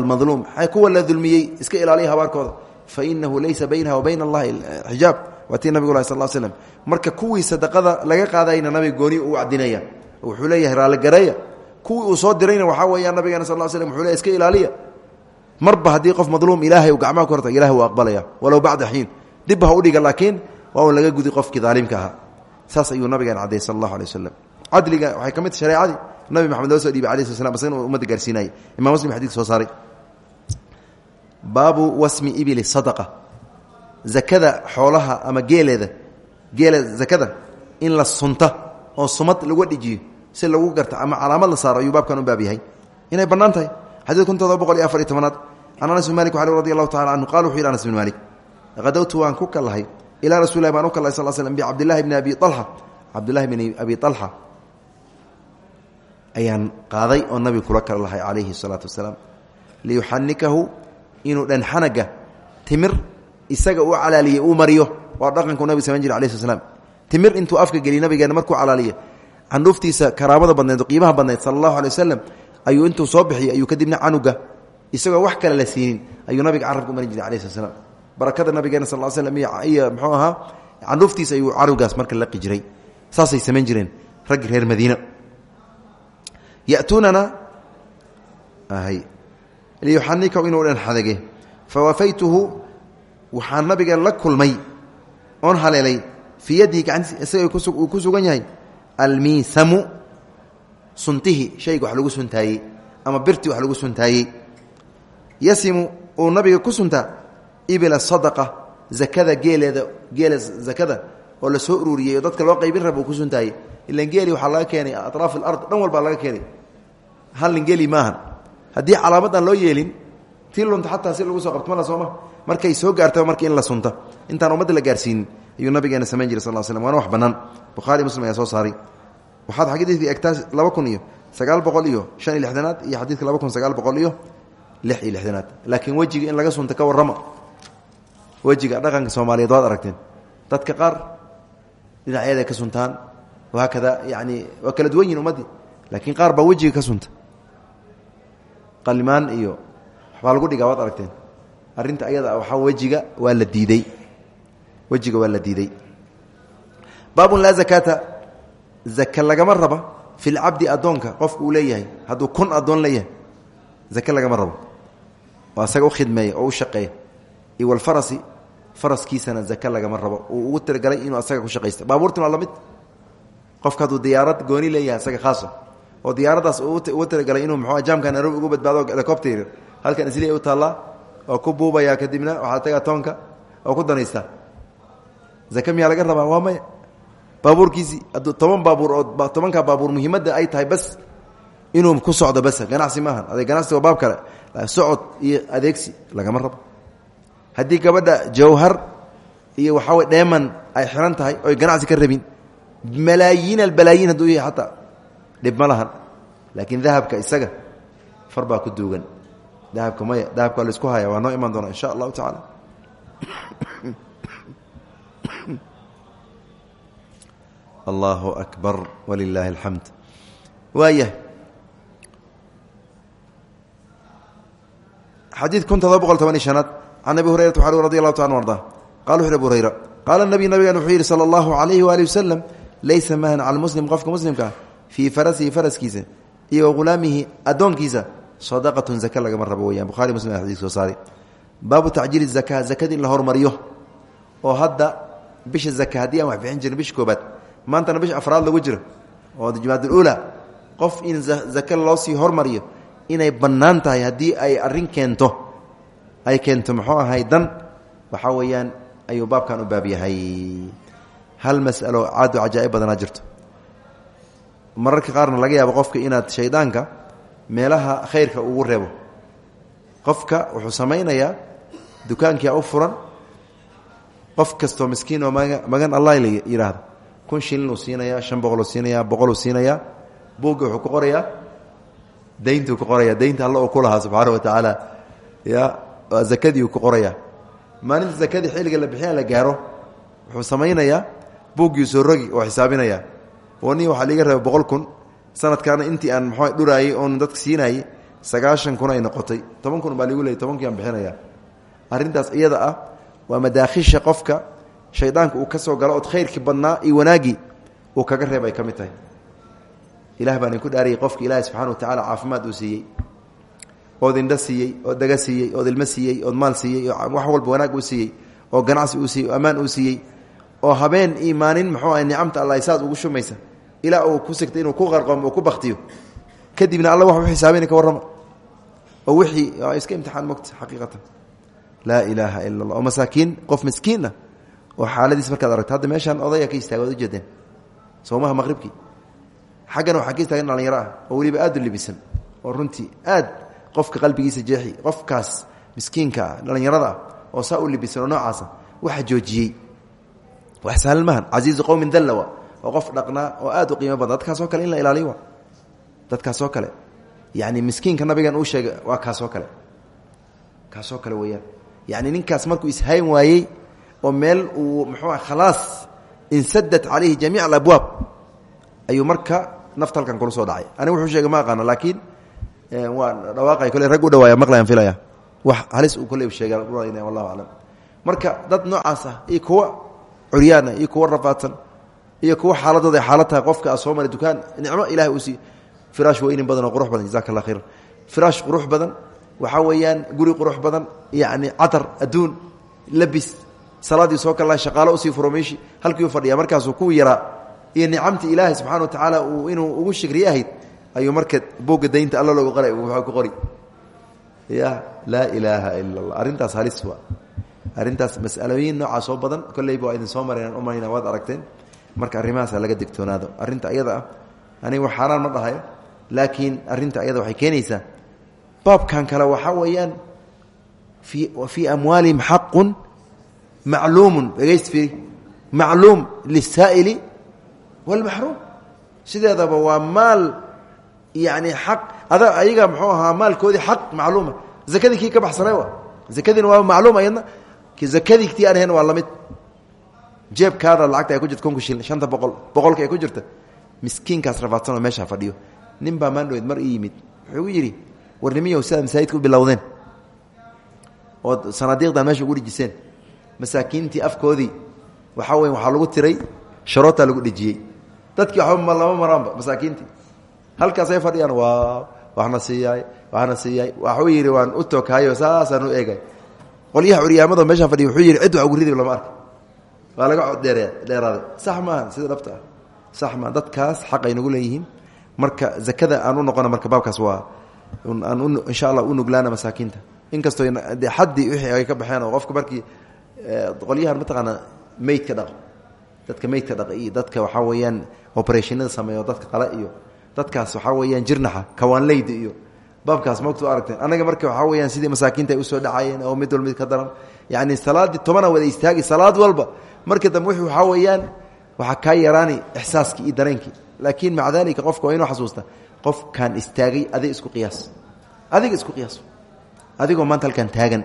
kuwa la dulmiyey iska ilaaliya habaarkooda fainahu laysa baynaha wa bayna اllahi xijaab waa tii nabig lah sal slm marka kuwii sadaqada laga qaadayna nabiga gooni u wacdinaya wuxuu leeyahay raaligareeya kuwii uu soo dirayna waxaa weeyaan nabigeena sal slm wuxuu leey iska ilaaliya marba haddii qof madluum ilaahay uu gacmaha ku horta ilahay wuu aqbalaya walow bacda xiin dibba ha udhiga laakiin waa un laga gudi qofkii daalimka ahaa saas ayuu nabigeena cadday sal allahu alay waslem cadliga waxay ka mid ta shareecadii nabi maxamed loo soo dhiibay alai sl slam asagna ummadda gaarsiinayay imam muslim xadidka soo saaray baabu wasmi ibili sadaqa. Zakada xoolaha ama geeleeda geela zakada in la sunta oo sumad lagu dhijiyo si lagu garta ama calaamad la saaro ayuu baabkan u baab yahay. Inay bannaan tahay. Xadiid kun todoba boqol iyo afar iyo tobanaad can anas bin malik radi allahu tacala canhu qala wuxu yidhi anas bin malik hadowtu waan ku kallahay ilaa rasulilah baan u kallahay sal slm bicabdillahi bni abi alxa cabdillahi bni abi alxa ayaan qaaday oo nabiga kula kala lahay calayhi الsalaatu wasalaam. Liyuxanikahu inuu dhanxanaga timir isaga u calaaliye uu mariyo. Waa dhaqanku nabig samayn jire alay sl slam timir intuu afka geliy nabigeena markuu calaaliye candhuuftiisa karaamada badneed oo qiimaha badneyd sala allahu alay wasalam ayuu intuu soo bixiyey ayuu kadibna canuga isagoo wax kale la siinin ayuu nabiga carabka u marin jiray alayh sl slam barakada nabigeena sal iyo muxuu ahaa candhuuftiisa ayuu canugaas marka laqi jiray saasay samayn jireen raggi reer madiina. Yatuunana liyuxanikahu inuu dhan xadage fawafaytuhu waxaan nabiga la kulmay oon haleelay fii yadihi gacantiis isaga uu ku sugan yahay almiisamu suntihi shayga wax lagu suntaayey ama birtii wax lagu suntaayey yasimu uu nabiga ku suntaa ibila sadaqa zakada geeleeda geela zakada oo la soo ururiyey oo dadka loo qaybin raba uu ku suntaayey geeli waxaa laga keenay atraaf alard dhan walbaa laga keenay hallin geli maahan haddii calaamadan loo yeelin tii lunta xataa si lagu soo qabto mala sooma. Markay soo gaartaba marka in la sunta. Intaan ummadda la gaarsiinin ayuu nabigeena samayn jiray sal slm waana wax bannaan. Bukhaari muslim ayaa soo saaray. Waxaad xadiidkii egtaa laba kun iyo sagaal boqol iyo shan iyo lixdanaad iyo xadiidka laba kun sagaal boqol iyo lix iyo lixdanaad. Laakiin wejiga in laga sunta ka warrama. Wejiga dhaqanka soomaaliyeed waad aragteen. Dadka qaar dhinacyaday ka suntaan. Haakada yani waa kala duwan yihiin ummaddii laakiin qaar baa wejiga ka sunta qalimaan iyo waxbaa lagu dhigaa waad aragteen. Arrinta ayada waxaa wejiga waa la diidey. Wejiga waa la diiday baabun laa zakaata zaka lagama raba fi lcabdi addoonka qofka uu leeyahay. Hadduu kun addoon leeyahay zake lagama rabo. Oo oo u shaqeeya. Iyo walfarasi faraskiisana zake lagama rabo. Ugu talagalay inuu asaga ku shaqaysta baabuurtuna waa la qofka hadduu diyaarad gooni leeyahay asaga khaasa oo diyaaraddaas ugu talagalay inuu mxua jaamka nairobi ugu badbaado helicopter halkan isli u taallaa oo ku buubaya kadibna waxaa tagaa toonka oo ku danaysta. Zake miyaa laga rabaa? Waa maya baabuurkiisii toban baabuur oo tobanka baabuur muhiimadda ay tahay bas inuu ku socdo bas ganacsi maahan ade ganacsi waa baab kale socod iyo adeegsi lagama rabo. Haddii gabadha jawhar iyo waxaa way dheeman ay xiran tahay oy ganacsi ka rabin. Malaayiin albalaayiin hadduu yahay xataa dhib ma lahan. Laakiin isaga far baa ku duugan. Dahabka maya dahabka waa la isku haya waa iman doona insha allahu tacaala. Allahu akbar walilaahi alxamd waayah xadiid kun todoba boqol toban iyo shanaad can abi hurayrata waxaa radi allahu ta an arda qala wuxu abu hurayra qaala nabiy nabigan wuxuu yidhi alayhi waali wasalam laysa mahan cala muslim qofka muslimka ah fii farasihi faraskiisa iyo wahulaamihi addoonkiisa sadaqatun zaka lagama rabo weyaan buhari muslim xadis soo saari baabu tacjiili zaka zakadii in la hormariyo oo hadda bisha zaka haddii aan wax bixin jirin bisha koobaad afraad lagu jiro oo jumaadulula qof in zaka loo sii hormariyo inay bannaan tahay ay arrin keento ay keento muxuu ahay dan waxaa weeyaan ayuu baabkan u baab yahay hal masalo caadu cajaa'ib badanaa jirto mararka qaarna laga yaabo qofka inaad shaydaanka meelaha khayrka ugu reebo. Qofka wuxuu samaynayaa dukaankia u furan qof kastoo miskiin oo magan allah la yidhaahdo kun shillinuu siinayaa shan boqoluu siinayaa boqoluu siinayaa buugga wuxuu ku qorayaa dayntuu ku qoraya daynta alla uu ku lahaa wa tacaala ya waa zakadii uu ku qorayaa. Maalinta zakadii xilliga la bixiya la gaaro wuxuu samaynayaa buuggii soo rogi oo xisaabinaya oo nin waxaa liiga reeba boqol kun. Sanadkaana intii aan mxu dhuraayey oon dadka siinayey sagaashan kun ay noqotay. Toban kun baa ligu leeyay tobankii aan bixinaya. Arrintaas iyada ah waa madaakhisha qofka shaydaanka uu ka galo ood khayrkii badnaa iyo wanaaggii uu kaga reeb ay ka mid tahay. Ilah baan idinku dhaariyay qofka ilaahi subxana wa tacala caafimaad uu siiyey. Ood indho siiyey ood daga siiyey ood ilmo siiyey ood maal siiyey oo wax walba wanaag uu siiyey oo ganacsi uu siiyey oo ammaan uu siiyey oo habeen imaanin muxuu ah nicamta alla saad ugu shumaysa. Ilaa uu ku sigtay inuu ku qarqoomo uu ku baktiyo kadibna alla wax u xisaabina ka warrama oo wixii iska imtixaan mogta xaqiiqatan. Laa ilaaha ila allah oo masaakiin qof miskiin ah oo xaaladiis markaad aragto. Hadda meeshaan odaya ka istaaga waad ujeedeen soomaha maqribkii xaggana waxaa ka istaagan dhalinyaro ah oo weliba aad libisan oo runtii aad qofka qalbigiisa jeexi qofkaas miskiinka ah ah oo saa u libisan oo noocaasa waxa joojiyey wax sahlan mahan casiizu qowmin dallawa oo qof dhaqnaa oo aad u qiimo badan. Dadkaasoo kale in la ilaaliyo wa dadkaasoo kale. Yani miskiinka nabigan uu sheegay waa kaasoo kale. Kaasoo kale weeyaan. Yani ninkaas markuu ishayn waayey oo meel uu muxuu ah khalaas insadat calayhi jamiic alabwaab ayuu marka nafta halkan kula soo dhacay. Aniga wuxuu sheegay ma aqaana laakiin waa dhawaaqay kole rag u dhawaaya maqlayan filaya wax halis uu kole sheega wallahu aclam marka dad noocaas ah iyo kuwa curyaana iyo kuwa rafaadsan iyo kuwa xaaladooda ay xaalad tahay qofka a soo maray dukaan nicmo ilahay uu siiy firaash weynin badan oo qurux badan jazaka allah khayra firaash qurux badan waxaa weeyaan guri qurux badan yacni catar adduun labis salaadii soo kala shaqaalo u sii furo meeshii halkii u fadhiya markaasuu kuwii yaraa iyo nicamtii ilaahay subxana wa tacaala uu inuu ugu shikriye ahayd ayuu marka boogga daynta alla loogu qora ku qori. Ya laa ilaaha ila allah arrintaas halis waa arrintaas masalooyin noocaas oo badan kolleyba waa idin soo mareen umayna waad aragteen. Marka arrimahaasa laga digtoonaado. Arrinta ayada ah aniga wax xaaraan ma dhahayo laakiin arrinta ayada waxay keenaysaa baabkan kale waxaa weeyaan fii fii amwaalihim xaqun macluumun dhegayst fiiri macluum lisaa'ili walmaxruum sideedaba waa maal yani xaq ada ayaga muxuu ahaa maalkoodii xaq macluuma. Zakadii ka baxsanay wa zakadiina waa macluum ayadna zakadii tii aan ahayn waa la mid. Jeebkaada lacagta ay ku jirta konku shilin shanta boqol boqolka ay ku jirta. Miskiinkaas rafaadsanoo meeshaa fadhiyo. Nin baa maandhoweed mar ii yimid. Wuxuu yidhi warnimiyow sidaad masaajidka u bilowdeen. Ood sanaadiiqdan meesha ugu dhejiseen masaakiintii afkoodii waxaa weya waxaa lagu tiray sharootaa lagu dhejiyey dadkii waxba lama maraanba masaakiintii. Halkaasay fadhiyaan waa waxna siiyaay waxna siiyaay waxuu yidhi waan u tookaayo saasaan u eegay qolyaha curyaamado meeshaa fadhiya wuxuu yidhi cid wax ugu ridi lama arka waa laga dheere dheeraaday. Sax maaha sida dhabta ah. Sax maa dadkaas xaq ay nagu leeyihiin. Marka zakada aan u noqona marka baabkaas waa aan insha allah u nuglaana masaakiinta. Inkastoo de xaddii wixii ay ka baxeen oo qofka markii qolyahan mataqaana meydka dhaqo. Dadka meydka dhaq iyo dadka waxaa weeyaan operationada sameeyo dadka qale iyo dadkaas waxaa weeyaan jirnaxa kawaanleyda iyo baabkaas mogtu aragteen. Anaga marka waxaa weyaan sidii masaakiinta ay u soo dhacayeen oo mid wal mid ka daran yani salaaddii tobana wada istaagi salaad walba marka dambe w waxaa weeyaan waxaa kaa yaraani ixsaaskii iyo dareenkii. Laakiin maca dalika qofka waa inuu xasuusta qofkaan istaagay aday isku qiyaas. Adiga isku qiyaas. Adigoo maanta halkan taagan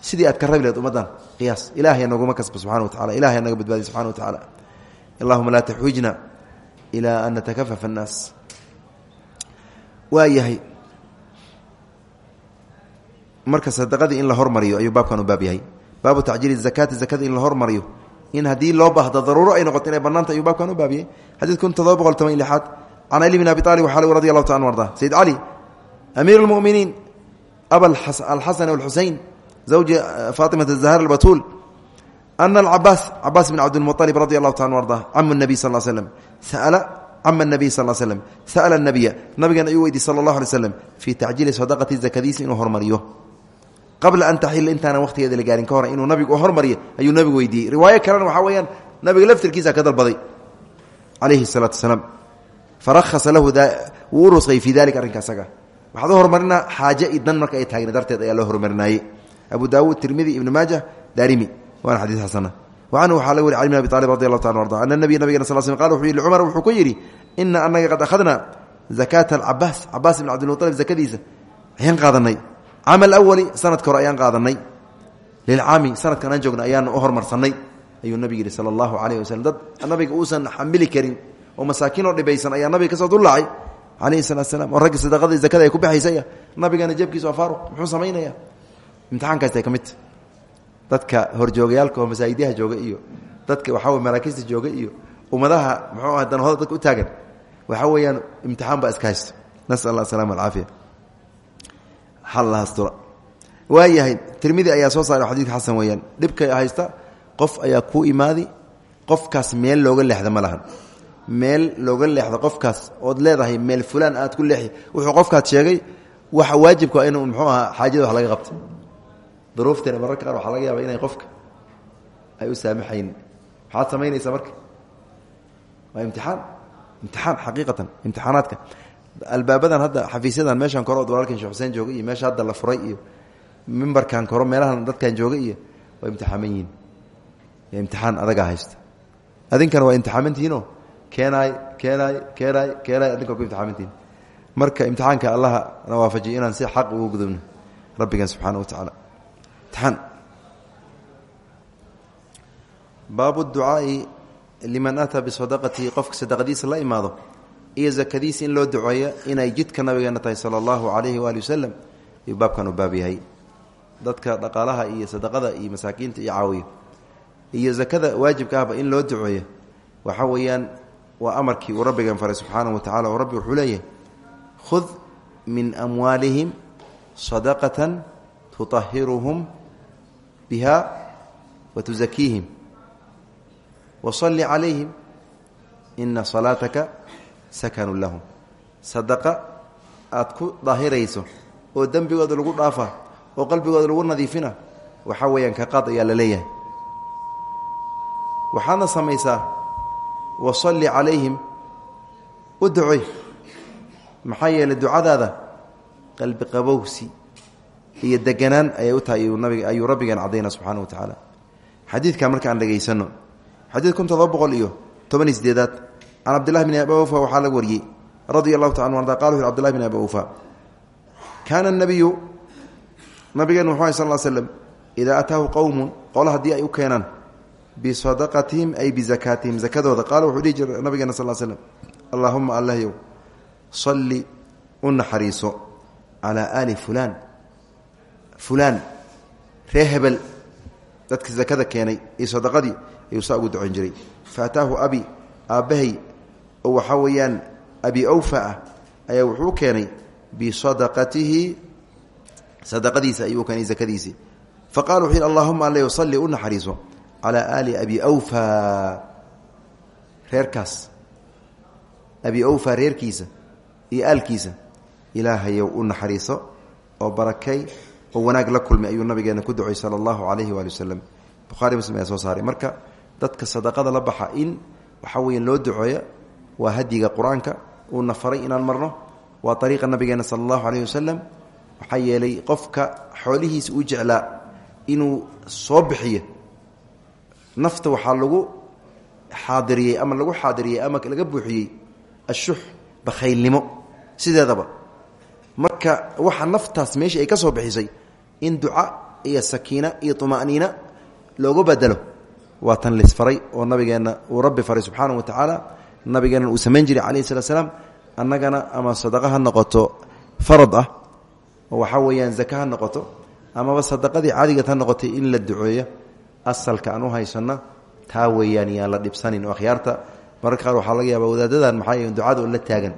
sidii aad ka rabi lahed ummaddan qiyaas. Ilahay noguma kasba subxana wa tacala ilahay naga badbaadiy subxana wa tacaala. Allahuma laa taxwijna ilaa an natakafafa annaas. Waa yahay marka sadaqadii in la hormariyo ayuu baabkan u baab yahay. Baabu tacjiili zakaati zakada in la hormariyo. In haddii loo baahdo daruuro ay noqoto inay banaanta ayuu baabkan u baab yahay. Xadiid kun todoba boqol toban iyo lixaad. Can ali bin abi alib waxaa radi allahu taala an arda sayid cali amiir lmuminiin abalxasan alxusein zawji uh, fatimata zahar albatuul ana alcabaas cabaas bin cabdilmualib radi allahu taala an arda camu nabiy sal l slem sala cama nabiy sal slem sa'la nabiya nabigan ayuu weydiy sala allahu alay slem fii tacjiili sadaqati zakadiisi inuu hormariyo qabla an taxila intaanan waqtigeeda la gaarin ka hor inuu nabigu hormariyo ayuu nabigu weydiiyey. Riwaayo kalena waxaa weyaan nabiga laftirkiisa ka dalbaday calayhi salaatu wasalaam. Farahasa lahu wuu u rusqay fii dalika arrinka asaga. Waxaad u hormarinaa xaaje i dan marka ay taagna darteed ayaa loo hormarinaayey abu daawuud tirmidi ibnu maaja daarimi. Waana xadiis xasana. Wacanhu waxaa laga wari cali bin abi talib radi allahu taala arda ana nabiya nabigana sal sl qala wuxuu yihi cumar wuxuu ku yidhi ina anaga qad akhadnaa zakaata alcabaas cabaas ibn cabdilmualib zakadiisa. Ayaan qaadanay camal awali sanadka hore ayaan qaadanay. Lilcaami sanadkan aan joogna ayaan u hormarsanay ayuu nabig yihi sala allahu dad nabiga uusan xamili karin oo masaakiinoo dhibaysan ayaa nabiga ka soo dullaacay. Calayhi salatu slam oo ragga sadaqada zakada ay ku baxaysaya. Nabigana jeebkiisa waa faaruq muxuu samaynaya imtixaankaastay ka midta dadka horjoogayaalka oo masaajidyaha jooga iyo dadka waxaa wey maraakiista jooga iyo ummadaha muxuu ah dadka u taagan. Waxaa weeyaan imtixaan baa iska haysto nasal allah asalama hallahastura waa yahay tirmidi ayaa soo saaray xadiidka xasan weeyaan. Dhibka haysta qof ayaa ku imaadi qofkaas meel looga leexda ma lahan. Meel looga leexdo qofkaas ood leedahay meel fulaan aad ku leexi wuxuu qofkaad sheegay waxa waajibka inuu muxuu ahaa xaajada wax laga qabta duruufteena mararka qaar waxaa laga yaaba inay qofka ay u saamaxayn. Maxaad samaynaysaa marka? Waa imtixaan. Imtixaan xaqiiqatan imtixaanaadka albaabadan hadda xafiisyadan meeshaan koro walaalkan shekh xuseen jooga iyo meesha hadda la furay iyo mimbarkan koro meelahan dadkan jooga iyo waa imtixaaman yihiin. Imtixaan adagaa haysta. Adinkana waa imtixaamantihiinoo keenaay keenaay keenaay keenaay adinka ku imtixaamantihiin marka imtixaanka allaha na waafajiyo inaan si xaq ugu gudubno. Rabbigan subxaana wa tacaala imtixaan. Baabu ducaai liman ataa bisadaqatihi qofka sadaqadiisa la imaado iyo zakadiisa in loo duceeyo inay jidka nabigeena tahay sala allahu calayhi waali wasalam ayuu baabkan u baab yahay. Dadka dhaqaalaha iyo sadaqada iyo masaakiinta iyo caawiyo iyo zakada waajibka ahba in loo duceeyo waxa weeyaan waa amarkii uu rabbigan faray subxaanahu wa tacala oo rabbi wuxuu leeyahay khud min amwaalihim sadaqatan tutahiruhum biha wa tusakiihim wasalli calayhim ina salaataka sakanu lahum sadaqa aad ku daahirayso oo dembigooda lagu dhaafa oo qalbigooda lagu nadiifina waxaa weeyaan ka qaad ayaa la leeyahay waxaadna samaysaa wasalli calayhim u ducoy maxaa yeelay ducadaada qalbi qabowsi iyo deganaan ayay u tahay nabig ayuu rabbigan cadayna subxaana wa tacaala xadiidkan marka aan dhegaysano xadiid kun todoba boqol iyo toban iyo sideedaad can cabdillahi bni abi awfa waxaa laga wariyey radia allahu taala anu arda qala wuxu abdillahi bni abi awfa kaana nabiyu nabigeenu wuxu sal l slem idaa ataahu qowmun qolo haddii ay u keenaan bisadaqatihim ay bizakaatihim zakadooda. Qaala wuxuu dhihi jira nabigeena sal slem allaahuma allahyow salli u naxariiso calaa aali fulaan. Fulaan ree hebel dadka zakada keenay iyo sadaqadii ayuu saa ugu ducayn jiray oo waxaa weeyaan abi awfa ah ayaa wuxuu keenay bisadaqatihi sadaqadiisa ayuu keenay zakadiisii fa qala wuxuu yidhi allahuma alla salli u naxariiso calaa aali abi awfa. Reerkaas. Abi awfa reerkiisa iyo aalkiisa. Ilaahayow u naxariiso oo barakay oo wanaag la kulmay ayuu nabigeena ku ducay sala allahu calayhi waali wasalam bukhari muslim ayaa soo saaray. Marka dadka sadaqada la baxa in waxaa weya loo duceeyo waa hadyiga qur'aanka. Uuna faray inaan marno. Waa ariiqa nabigeena sala allahu calayhi wasalam waxaa yeelay qofka xoolihiisa u jeclaa inuu soo bixiyo nafta waxaa lagu xaadiriyey ama lagu xaadiriyey ama laga buuxiyey ashux bakhaylnimo sideedaba. Mar marka waxa naftaas meesha ay ka soo bixisay in duca iyo sakiina iyo طumaaniina loogu bedelo waa tan lisfaray oo nabigeenna uu rabbi faray subxaana wa tacaala nabigeenna uu samayn jiray calayhi salatu slaam annagana ama sadaqa ha noqoto farad ah oo weeyaan zaka ha noqoto amaba sadaqadii caadigeed ha noqotay in la duceeyo asalka aan u haysano taa weeyaan yaan la dhibsanin. Oo akhyaarta mararka qaar waxaa laga yaaba wadaadadan maxaa ducada la taagan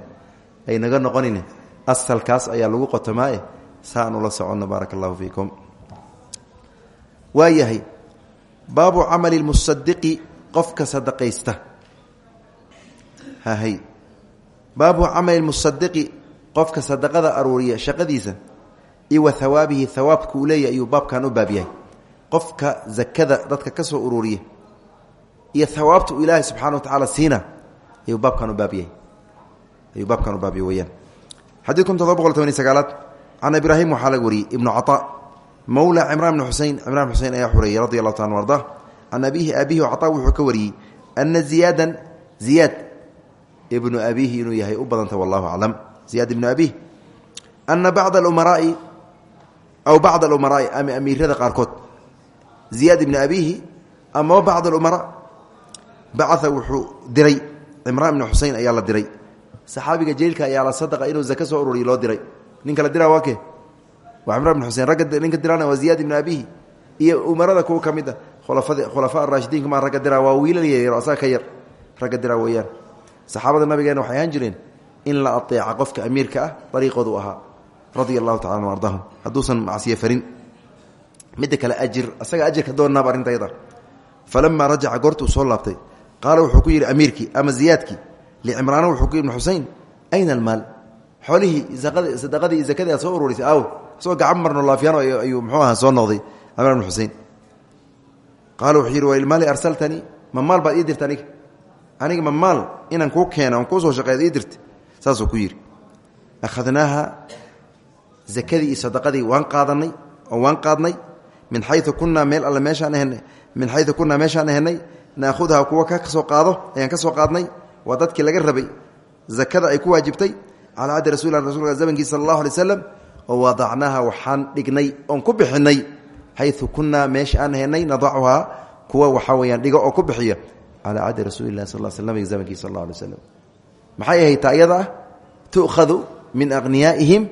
ay naga noqonin asalkaas ayaa lagu qotomaae saan ula soconno baaraka allahu fiikum. Waa yahay baabu camali lmusadiqi qofka sadaqaysta hahay. Baabu camali lmusadiqi qofka sadaqada aruuriya shaqadiisa iyo wa hawaabihi hawaabka uu leeyahy ayuu baabkan u baab yahay qofka zakada dadka ka soo ururiya iyo hawaabta uu ilaahay subxana wa tacaala siina ayuu baabkan u baab yahay ayuu baabkan u baab yahy weyaan xadii kun todoba boqol tobaniy sagaalaad can ibraahim waxaa laga wariyey ibnu caطaa mawla cimraan bni xusein cimran bn xusein ayaa xureeyey radi allahu taala ibnu abiihi inuu yahay u badanta wallahu aclam. Ziyaad ibnu abiih. Ana bacda alumaraai aw bacd alumaraai ama amiirada qaarkood. Ziyaad ibni abiihi amaba bacd alumara bacaa wuxuu diray. Cimraan bni xusein ayaa la diray. Saxaabiga jeelka ayaa la sadaqa inuu zaka soo ururiy loo diray. Ninka la diraa waa ke waa cimraan bn xusein ragga ninka dirana waa ziyaad ibni abihi iyo umarada kuwa ka mid a khulafada khulafaa araashidiinka maa ragga diraa waa wiilal yaryar asaga ka yar. Ragga diraa weeyaan saxaabada nabigeena waxay ahaan jireen in la ateeca qofka amiirka ah dariiqoodu ahaa radia allahu tacala hadduusan macsiye farin. Midda kale ajir. Asaga ajirka doonaaba arrinta yada. Falamaa rajaca goortuu soo laabtay. Qaala wuxuu ku yidhi amiirkii ama ziyaadkii? Licimraana wuxuu ku yidhi ibn ayna almaal? Xoolihii sadaqadii iyo zakadii aad aw isagoo gacan marno laafyaano muxuu aha soo noqday cimraan ibn xusein qaala wuxuu yidhi walmaali arsaltanii? Ma maal baad ii aniga ma maal inaan kuu keeno aan kuu soo shaqeedo ii dirta saasuu ku yidhi. Akhadnaaha zakadii iyo sadaqadii waan qaadanay oo waan qaadnay. Min xayu kunaa meel alle meeshaan ahenay min xayu kunaa meeshaan ahenay naakhudha kuwa ka soo qaado ayaan ka soo qaadnay. Waa dadkii laga rabay. Zakada ay ku waajibtay. Calaa cadi rasul rasulka zamankiisa sala allahu alay slam oo wadacnaaha waxaan dhignay oon ku bixinay. Xayu kunaa meesha aan ahenay nadacuhaa kuwa waxaa weyaan dhigo oo ku bixiya calaa cadi rasuuli lahi sal slam zamankiisa sal alla alay slam maxay ahayd taa iyada ah tu'khadu min akhniyaa'ihim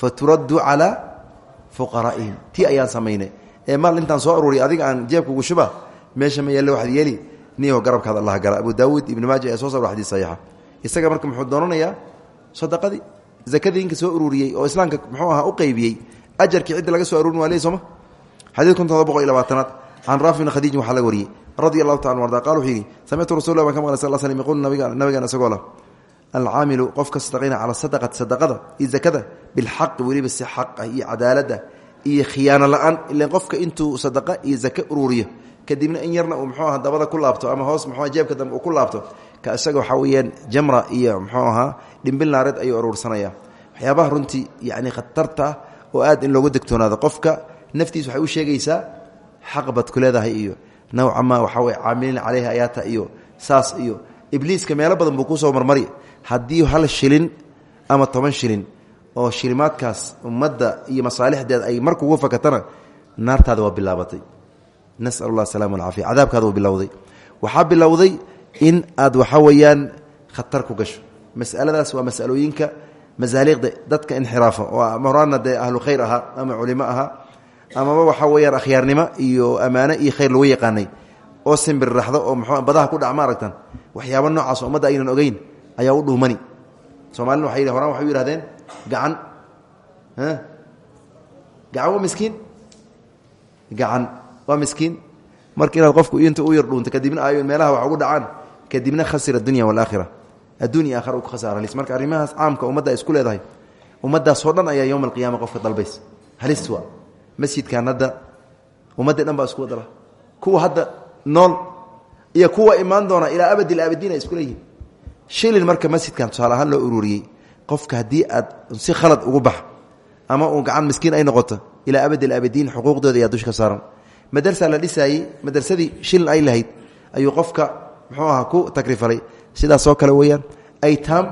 faturaddu calaa fuqaraa'ihim tii ayaan samaynay ee maal intaan soo aruuriy adiga aan jeebkugu shuba meesha ma yalle waxaad yeeli niyaho garabkaada allah gala abu daawuud ibni maaja ayaa soo sar xadis saxiixa isaga marka muxuu doonanayaa sadaqadii zakadii inka soo ururiyey oo islaamka muxuu ahaa u qeybiyey ajarkii cidda laga soo aruurin waa ley sooma xadiid kun todoba boqol iyo labaatanaad can raafi bni khadiijin waxaa laga wariyey radia allahu taala arda. Qala wuxuu yidhi samictu rasul baan ka maqlay sal slm yquul nabigaan isagoo lah alcaamilu qofka sadaqayna cala sadaqati sadaqada iyo zakada bilxaqi weliba si xaq ah iyo cadaaladda iyo khiyaano la'aan ilan qofka intuu sadaqa iyo zake ururiyo. Kadibna in yarna uu mxuu aha dabada ku laabto ama hoos mxu jeebka dambe uu ku laabto ka isaga waxaa weeyaan jamra iyo mxuu ahaa dhimbil naareed ayuu aruursanaya waxyaabaha runtii yacni khatarta ah oo aad in loogu degtoonaado qofka naftiis waxay u sheegaysaa xaq baad ku leedahay iyo nawca ma waxaa weye caamiliin caleyha ayaata iyo saas iyo ibliiska meelo badan buu ku soo marmari. Haddii hal shilin ama toban shilin oo shilimaadkaas ummadda iyo masaalixdeeda ay markuugu fakatana naartaada waa bilaabatay. Nasal allah asalama alcaafiya cadaabkaada uu bilowday. Waxaa bilowday in aad waxaa weeyaan khatar ku gasho. Masaladaas waa masalooyinka masaaliiqda dadka inxiraafa oo horaana dee ahlu khayr ahaa ama culimo ahaa amaba waxaa weeyaan akhyaarnimo iyo ammaano iyo khayr lagu yaqaanay. Oo simbir raxdo oo mxuu badaha ku dhac ma aragtan waxyaaba noocaas ummadda aynan ogeyn ayaa u dhuumani. Soomaalina waxay horaan waxay u yihahdeen gacan. Gacan waa miskiin? Gacan waa miskiin. Marka qofku inta u yar dhuunto kadibna ay meelaha wax ugu dhacaan kadibna khasira adunya walaakhira addunya aakhira u khasaara halis. Marka arrimahaas caamka ummadda isku leedahay ummaddaasoo dhan ayaa yowma alqiyaama qofka dalbays. Halis waa masjidkan hadda ummadda dhan baa isku wadala kuwa hadda nool iyo kuwa imaan doona ilaa abadi aabadiin ay isku leeyihiin shilin marka masjidkan tusaale ahaan loo ururiyey qofka haddii aad si khalad ugu bax ama uu gacan miskiin ay noqoto ilaa abad aabadiin xuquuqdooda ayaa dush ka saaran. Madarsa la dhisaayey madarsadii shilin ay lahayd ayuu qofka muxuu ahaa ku takrifalay sidaasoo kale weeyaan aytaam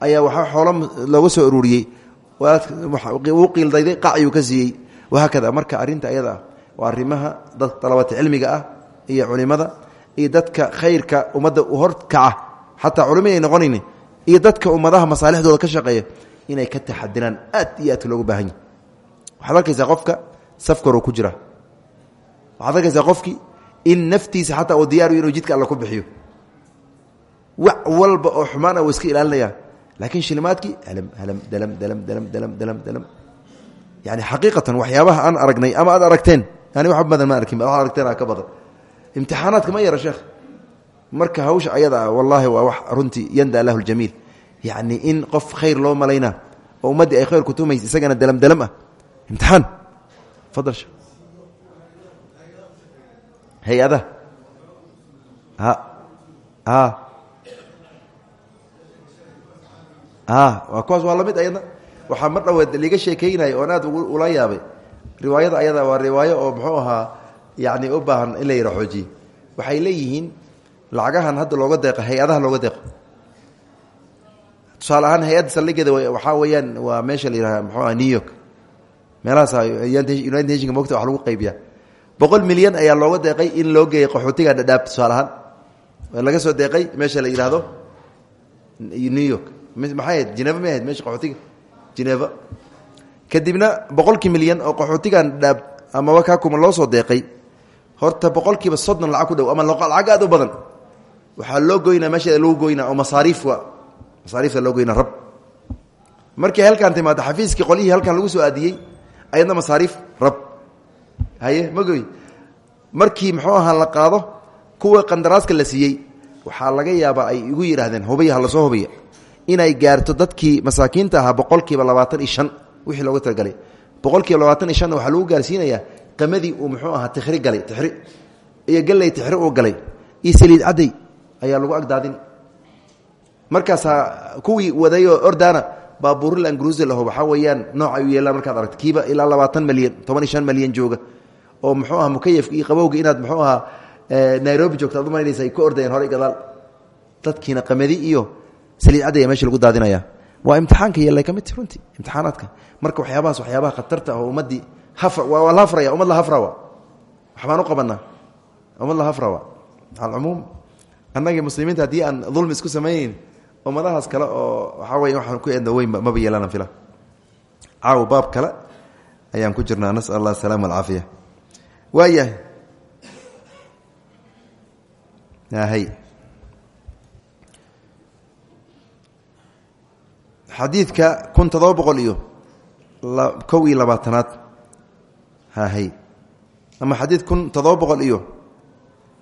ayaa waxaa xoolo looga soo ururiyey. Wuu qiildayday qaciyuu ka siiyey wahaakada marka arrinta ayada ah waa arrimaha dadka dalabata cilmiga ah iyo culimada iyo dadka khayrka ummadda horkaca xataa culimo ay noqonayn iyo dadka ummadaha masaalixdooda ka shaqeeya inay ka taxadiraan aad iyo aadka loogu baahan yahy waxaad arkaysaa qofka safkaru ku jira waxaad arkaysaa qofkii in naftiisa xataa uu diyaaruyo inuu jidka alla ku bixiyo wax walba oo xumaana wuu iska ilaalinaya laakiin shilimaadkii yani xaqiiqatan waxyaabaha aan aragnay ama aad aragteen yani wax badan ma arkin waxaad aragteen ka badan imtixaanaadka ma yara sheekh marka hawsha ayada ah wallaahi waa wax runtii yanda lahu ljamiil yacni in qof khayr loo malaynaa oo ummaddii ay khayr kutumaysa isagana dalam dalam ah imtixaan fadal sheekh hay'ada a a waa kuwaas waa la mid ayadna waxaa mar dhaweed liga sheekeynaya oon aad ula yaabay. Riwaayada ayada waa riwaayo oo muxuu ahaa yani u baahan in la yara xoojiye waxay leeyihiin lacagahan hadda looga deeqo hay'adaha looga deeqo tusaale ahaan hay'adda saldhigeeda waxaa weeyaan waa meesha la yidhaha muxuu aha new york. Meelahaas united nationka mogta wax lagu qaybiya boqol milyan ayaa looga deeqay in loo geeyay qaxootiga dhadhaab tusaale ahaan. Laga soo deeqay meesha la yidhaahdo new york. Maxay ahayd? Jeneva may ahayd meesha qaxootiga jeneva kadibna boqolkii milyan oo qaxootigan dhaab amaba kaakuma loo soo deeqay horta boqolkiiba soddon lacag ku dhow ama lacag aad u badan waxaa loo goynaa meesheeda lagu goynaa oo masaariif wa masaariifta loo goynaa rab. Markii halkaan timaado xafiiskii qolyihii halkan lagu soo aadiyey ayadna masaariif rab. Haye magoy. Markii muxuu ahaa la qaado kuwa qandaraaska la siiyey waxaa laga yaabaa ay igu yidhaahdeen hubaya ha la soo hubiya inay gaarto dadkii masaakiinta ahaa boqolkiiba labaatan iyo shan wixii looga talagalay. Boqolkiiba labaatan iyo shanna waxaa lagu gaarsiinayaa qamadii uu muxuu ahaa tixri galay tixri. Iyo galley tixri uu galay. Iyo saliid cadday ayaa lagu agdaadin. Markaasaa kuwii wadayoo ordaana baabuurilan gruusi laho waxaa weeyaan nooc ayuu yeelaan markaad aragto kiiba ilaa labaatan malyan toban iyo shan malyan jooga. Oo muxuu aha mukayafka iyo qabowga inaad muxuu ahaa nairobi joogto ad umaynaysa ay ka ordayeen horey gadaal. Dadkiina qamadi iyo saliid cadaya meesha lagu daadinaya. Waa imtixaanka yeelay ka mid ti runtii imtixaanaadka. Marka waxyaabahaas waxyaabaha khatarta ah oo ummaddii la hafraya ummad la hafra wa waxbaan u qabanaa ummad la hafra wa alcumuum annagii muslimiinta haddii aan dulmi isku samaynayn ummadahaas kale oo waxaa weya waxaan ku eedna weyn maba yeelana fila caaw baab kale ayaan ku jirnaa. Nasal allah asalaama alcaafiya waayahay xadiidka kun todoba boqol iyo kow iyo labaatanaad. Hahay ama xadiid kun todoba boqol iyo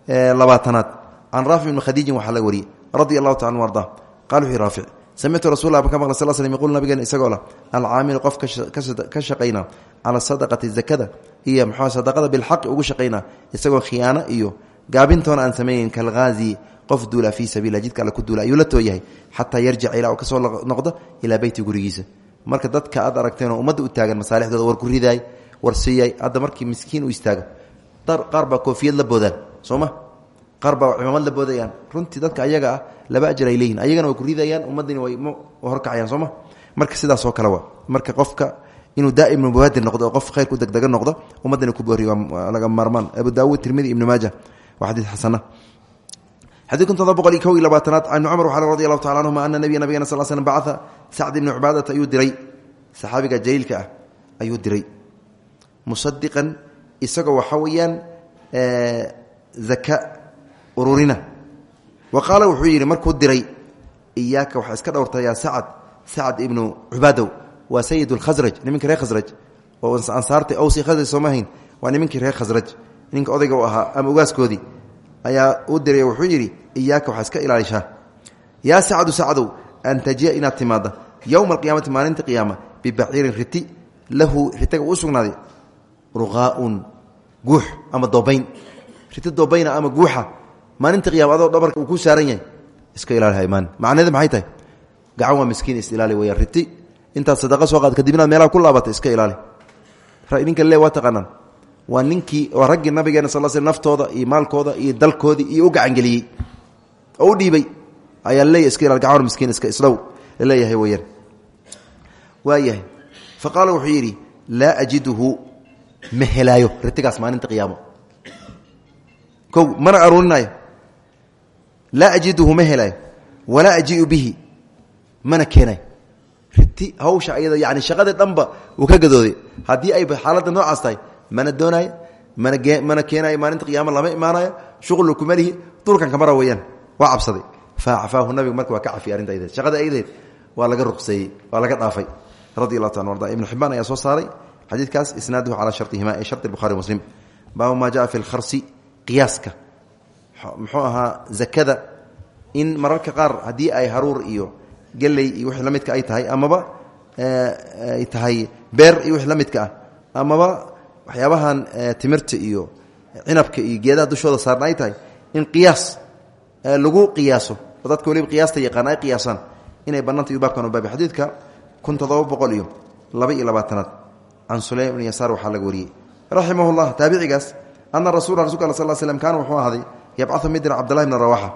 labaatanaad. Can raafic ibni khadiijin waxaa laga wariyey radia allahu taala anu arda. Qala raafic samictu rasul a ka maqla sal slm yqul nabigan isagoo lah alcaamilu qof ka shaqayna. Cala sadaqati zakada iyo mxua sadaqada bilxaqi ugu shaqayna. Isagoo khiyaano iyo gaabintoona aan samaynayn kalghaazi qof duula fii sabiila jidka alle ku duula ayuu la tooyahay xataa yarjica ilaa uu ka soo noqdo ilaa beyti gurigiisa marka dadka aad aragteenoo ummadda u taagan masaalixdooda war ku war siiyay hadda markii miskiin u istaago qaar baa koofiyad la boodaan soo ma? Qaar la boodayaan. Runtii dadka ayaga ah laba ajar ay ayagana way ku ridayaan way horkacayaan sooma marka sidaasoo kale wa marka qofka inuu daa'im mubaadir noqdo oo qof khayrku degdega noqdo ummaddani ku booriy waa laga maarmaan. Abu daawuud tirmidi ibnu maaja waa xadiid xasana xadii kun todoba boqol iyo kow iyo labaatanaad can cumar waxaa radi allahu tacala anhuma ana nabiya nabigana sal slm bacaa sacd ibni cubaadata ayuu diray saxaabiga jaliilka ah ayuu diray musadiqan isagoo waxaa weeyaan zaka ururina wa qaala wuxuu yidhi markuu diray iyaaka waxaa iska dhowrta yaa sacad sacad ibnu cubaadow waa sayid lkhasraj nimankii reer khasraj oo ansaartay owsi khasraj sooma hayn waa nimankii reer khasraj ayaa u diray wuxuu yidhi iyaaka waxaa iska ilaalishaa. Yaa sacdu sacdow an tajiya inaad timaadda yowma alqiyaamati maalinta qiyaama bibaciirin riti lahu ritaga uu sugnaaday ruqaaun ama doobayn riti doobayna ama guuxa maalinta qiyama adoo dhabarka uu ku saaran yahay iska ilaali maan macneeda maxay tahay? Gacan miskiin is ilaali riti intaad sadaqa soo qaad kadib inaad meelaha ku iska ilaali. Ninka le waa taqaanaan waa ninkii waa raggii nabigeena sal sl naftooda iyo maalkooda iyo dalkoodii iyo u gacangeliyey. Oo u dhiibay. Ayaa laleeyahy iska ilaali gacan miskiin iska isdhow. Laleeyahay weyaan waayahay. Fa qaala wuxuu yidhi laa ajiduhu. Ma helaayo. Ritigaas maalinta qiyaamo. Kow mana aruurinaayo laa ajiduhu. Ma helaayo. Walaa ajiu bihi. Mana keenayo riti hawsha ayada yani shaqadii dhanba uu ka gadooday. Haddii ay xaaladda noocaas tahay mana doonaayo mana keenaayo maalinta qiyaama lama imaanayo shuqlu kumalihi dulkan kamara weeyaan waa cabsaday. Faacfaahu nabigu marka waa ka cafiy arrinta aydeed. Shaqada aydeed waa laga ruqseeyey waa laga dhaafay. Radi allahu taala arda. Ibnu xibaan ayaa soo saaray xadiidkaas isnaaduhu calaa sharطihima ee sharط bukhari muslim. Baabu maa jaa fi lkharsi qiyaaska. Muxuu ahaa zakada in mararka qaar haddii ay haruur iyo geley iyo wixii la midka ay tahay amaba ay tahay beer iyo wixii la midka ah amaba waxyaabahan timirta iyo cinabka iyo geedaha dushooda saarna ay tahay in qiyaas lagu qiyaaso. Oo dadka waliba qiyaasta yaqaan ay qiyaasaan inay bannaanta yu baabkan u baabi. Xadiidka kun toddoba boqol iyo laba iyo labaatanaad can sulaym ibni yasaar waxaa laga wariyey. Raximah llah taabicigaas ana rasula rasulka al sal slm kaana wuxuu ahaaday yabcau mid dira cabdullahi bna rawaxa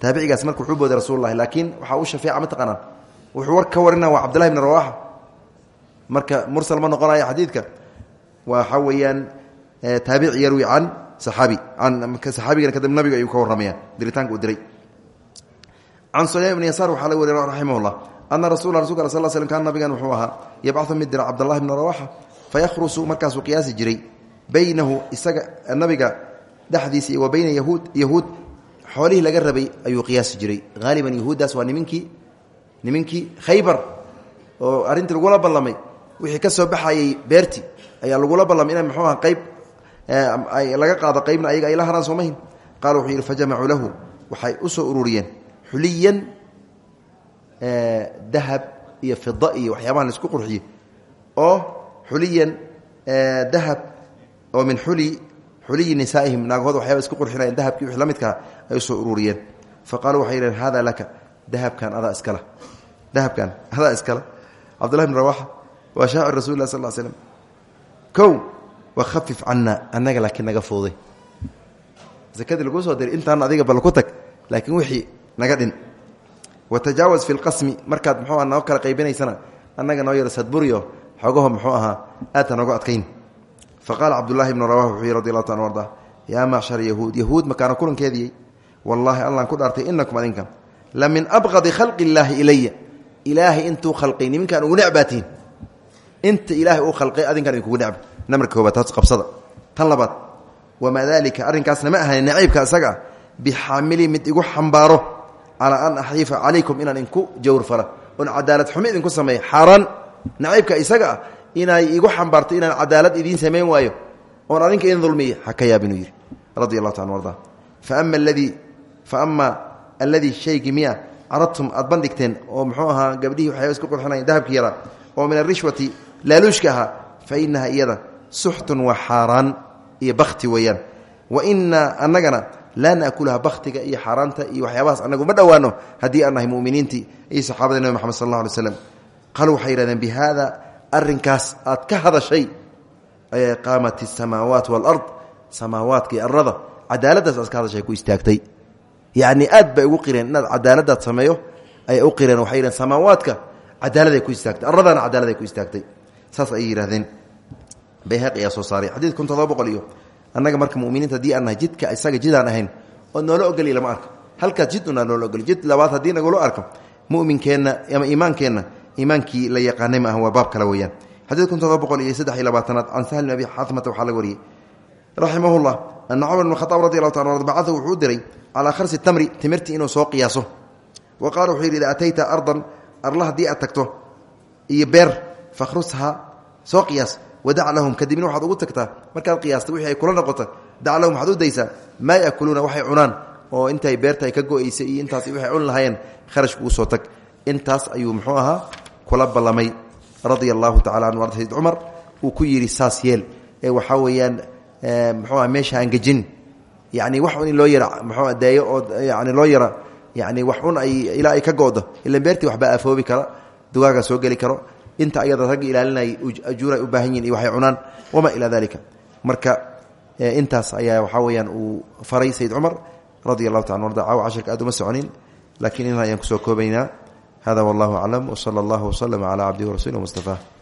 taabicigaas marka wuxuu booday rasullahi laakiin waxaa u shafeeca mataqaanaan wuxuu war ka warina waa cabdullahi bna rawaxa marka mursal ma noqonaya xadiidka waxa weeyaan taabici yarwi can saxaabi saxaabigana kadib nabiga ayuu ka warramaya diritaanka uu diray. Can sulaym ibni yasaar waxaa laga wariy raximah llah ana rasula rasulka al sl slm kaan nabigan wuxuu ahaa yabcau mid dira cabdullahi bna rawaxa fayakhrusu markaasuu qiyaasi jiray baynahu isaga nabiga dhexdiisa wa bayna yahuud yahuud xoolihii laga rabay ayuu qiyaasi jiray. Haaliban yahuuddaas waa niminkii niminkii khaybar oo arrintii lagula ballamay wixii ka soo baxayay beerti ayaa lagula ballamay ina muxuu aha qayb laga qaado qaybna ayaga ay la haraan soomahin qaala wuxuu yidhi fajamacuu lahu. Waxay u soo ururiyeen. Xuliyan dahab iyo fida iyo waxyaabaha la isku qurxiye oo xuliyan dahab oo min xuli xuliyi nisaaihim naagahood waxyaaba isku qurxinayan dahabkii wix la midkaa ay u soo ururiyeen. Fa qaaluu waxay yidhaheen hada laka. Dahabkan adaa iskala. Dahabkan adaa iskala. Cabdullahi bn rawaxa waa shaacir rasul lah sal l slm kow wakhafif cana annaga laakiin naga fooday sakadii laguu soo diray intaan adiga bal ku tag laakiin wixii naga dhin watajaawaz fi lqasmi markaad muxuu noo kala qaybinaysana annaga noo yaro sadburiyo xogaho muxuu ahaa aadta nooga adkayn. Faqaala cabdullahi bnu rawah wuxuu yihi radi allahu ta arda yaa macshar yahuud yahuud makaana kulankeediyey wallaahi allaan ku dhaartay inakum adinkan. La min abqadi khalqi illaahi ilaya ilaahay intuu khalqay ugu necbaatiin inta ilaahay uu khalqay adinkaan idinkugu necba namarka koobaad taas qabsada. Tan labaad wamaa daalika arrinkaasna ma ahayn naciibka isaga. Ah bixaamili mid igu xambaaro. Calaa an axiifa calaykum inaan inku jawr fala oon cadaalad xumi idinku sameeya xaaraan naciibka isaga ah inay igu xambaarto inaan cadaalad idiin samayn waayo. Oon adinka idin dulmiya ha ka yaab inuu yidhi. Radi allahu ta an arda faama aladii fa ama alladii shaygii miya caradtum aad bandhigteen oo muxuu ahaa gabdhihii waxyaaba isku qurxinayan dahabkii yaraa oo min arishwati laaluushka ahaa fa inaha iyada suxtun waa xaaraan iyo bakti weeyaan. Wa inaa annagana laa naakulaha baktiga iyo xaaraanta iyo waxyaabahaas anagu ma dhowaano haddii aan nahay muminiintii iyo saxaabada nebi moxamed sal alla slam qaaluu waxay yihahdeen bi haada aad ka hadashay qaamat asamaawaat walard samaawaadka iyo arada cadaaladdaas aad ka hadashay ku istaagtay. Yacni aad bay ugu qireen inaad cadaaladaad sameeyo ayay u qireen waxay yidhaheen samaawaadka cadaaladay ku istaagtay arradana cadaaladay ku istaagtay saas ayay yidhahdeen bayhaqi ayaa soo saaray xadiid kun todoba boqol annaga marka muminiinta haddii aan jidka isaga jid aan ahayn oo noola ogoliy lama arko. Halkaas jid unaa noola jid labaad haddii nagula arko muminkeenna ama iimaankeenna iimaankii la yaqaanay ma waa baab kale weeyaan. Xadiid kun todoba boqol iyo saddex iyo labaatanaad can sahl bin abi xaatimata waxaa laga wariyey. Raximahullah ana cumar bn taala bacaa wuxuu diray calaa kharsi tamri timirtii inuu soo qiyaaso. Wa qaala wuxuu yidhi atayta ardan arla haddii aad tagto fakhrusha soo qiyaas wadac lahum kadibna waxaad ugu tagtaa markaad qiyaasta wixii ay kula noqoto dac lahum waxaad u daysaa maa cunaan oo intay beerta ay ka go'aysa iyo intaas waxay cuni lahaayeen kharash kugu soo tag. Intaas ayuu muxuu ahaa kula ballamay. Radia allahu tacala anhu arda uu ku yidhi saas yeel. Ee waxaa weeyaan muxuu aha meesha aan gejin. Yacni wax un loo yara muxuu deeyo oo yani loo yara. Yani wax ay ilaa ay ka go-do. Ilan beertii waxbaa afoobi kara dugaaga soo geli karo inta ayada ragga ilaalinay ajuuray u baahan yihiin iyo waxay cunaan wamaa ilaa dalika marka intaas ayaa waxaa weyaan uu faray sayid cumar radi allahu taala arda caawa cashirka aad uma soconin laakiin in ayaan ku soo koobaynaa. Hada wallahu aclam wsala allahu waslama calaa cabdihi warasuuli mustafa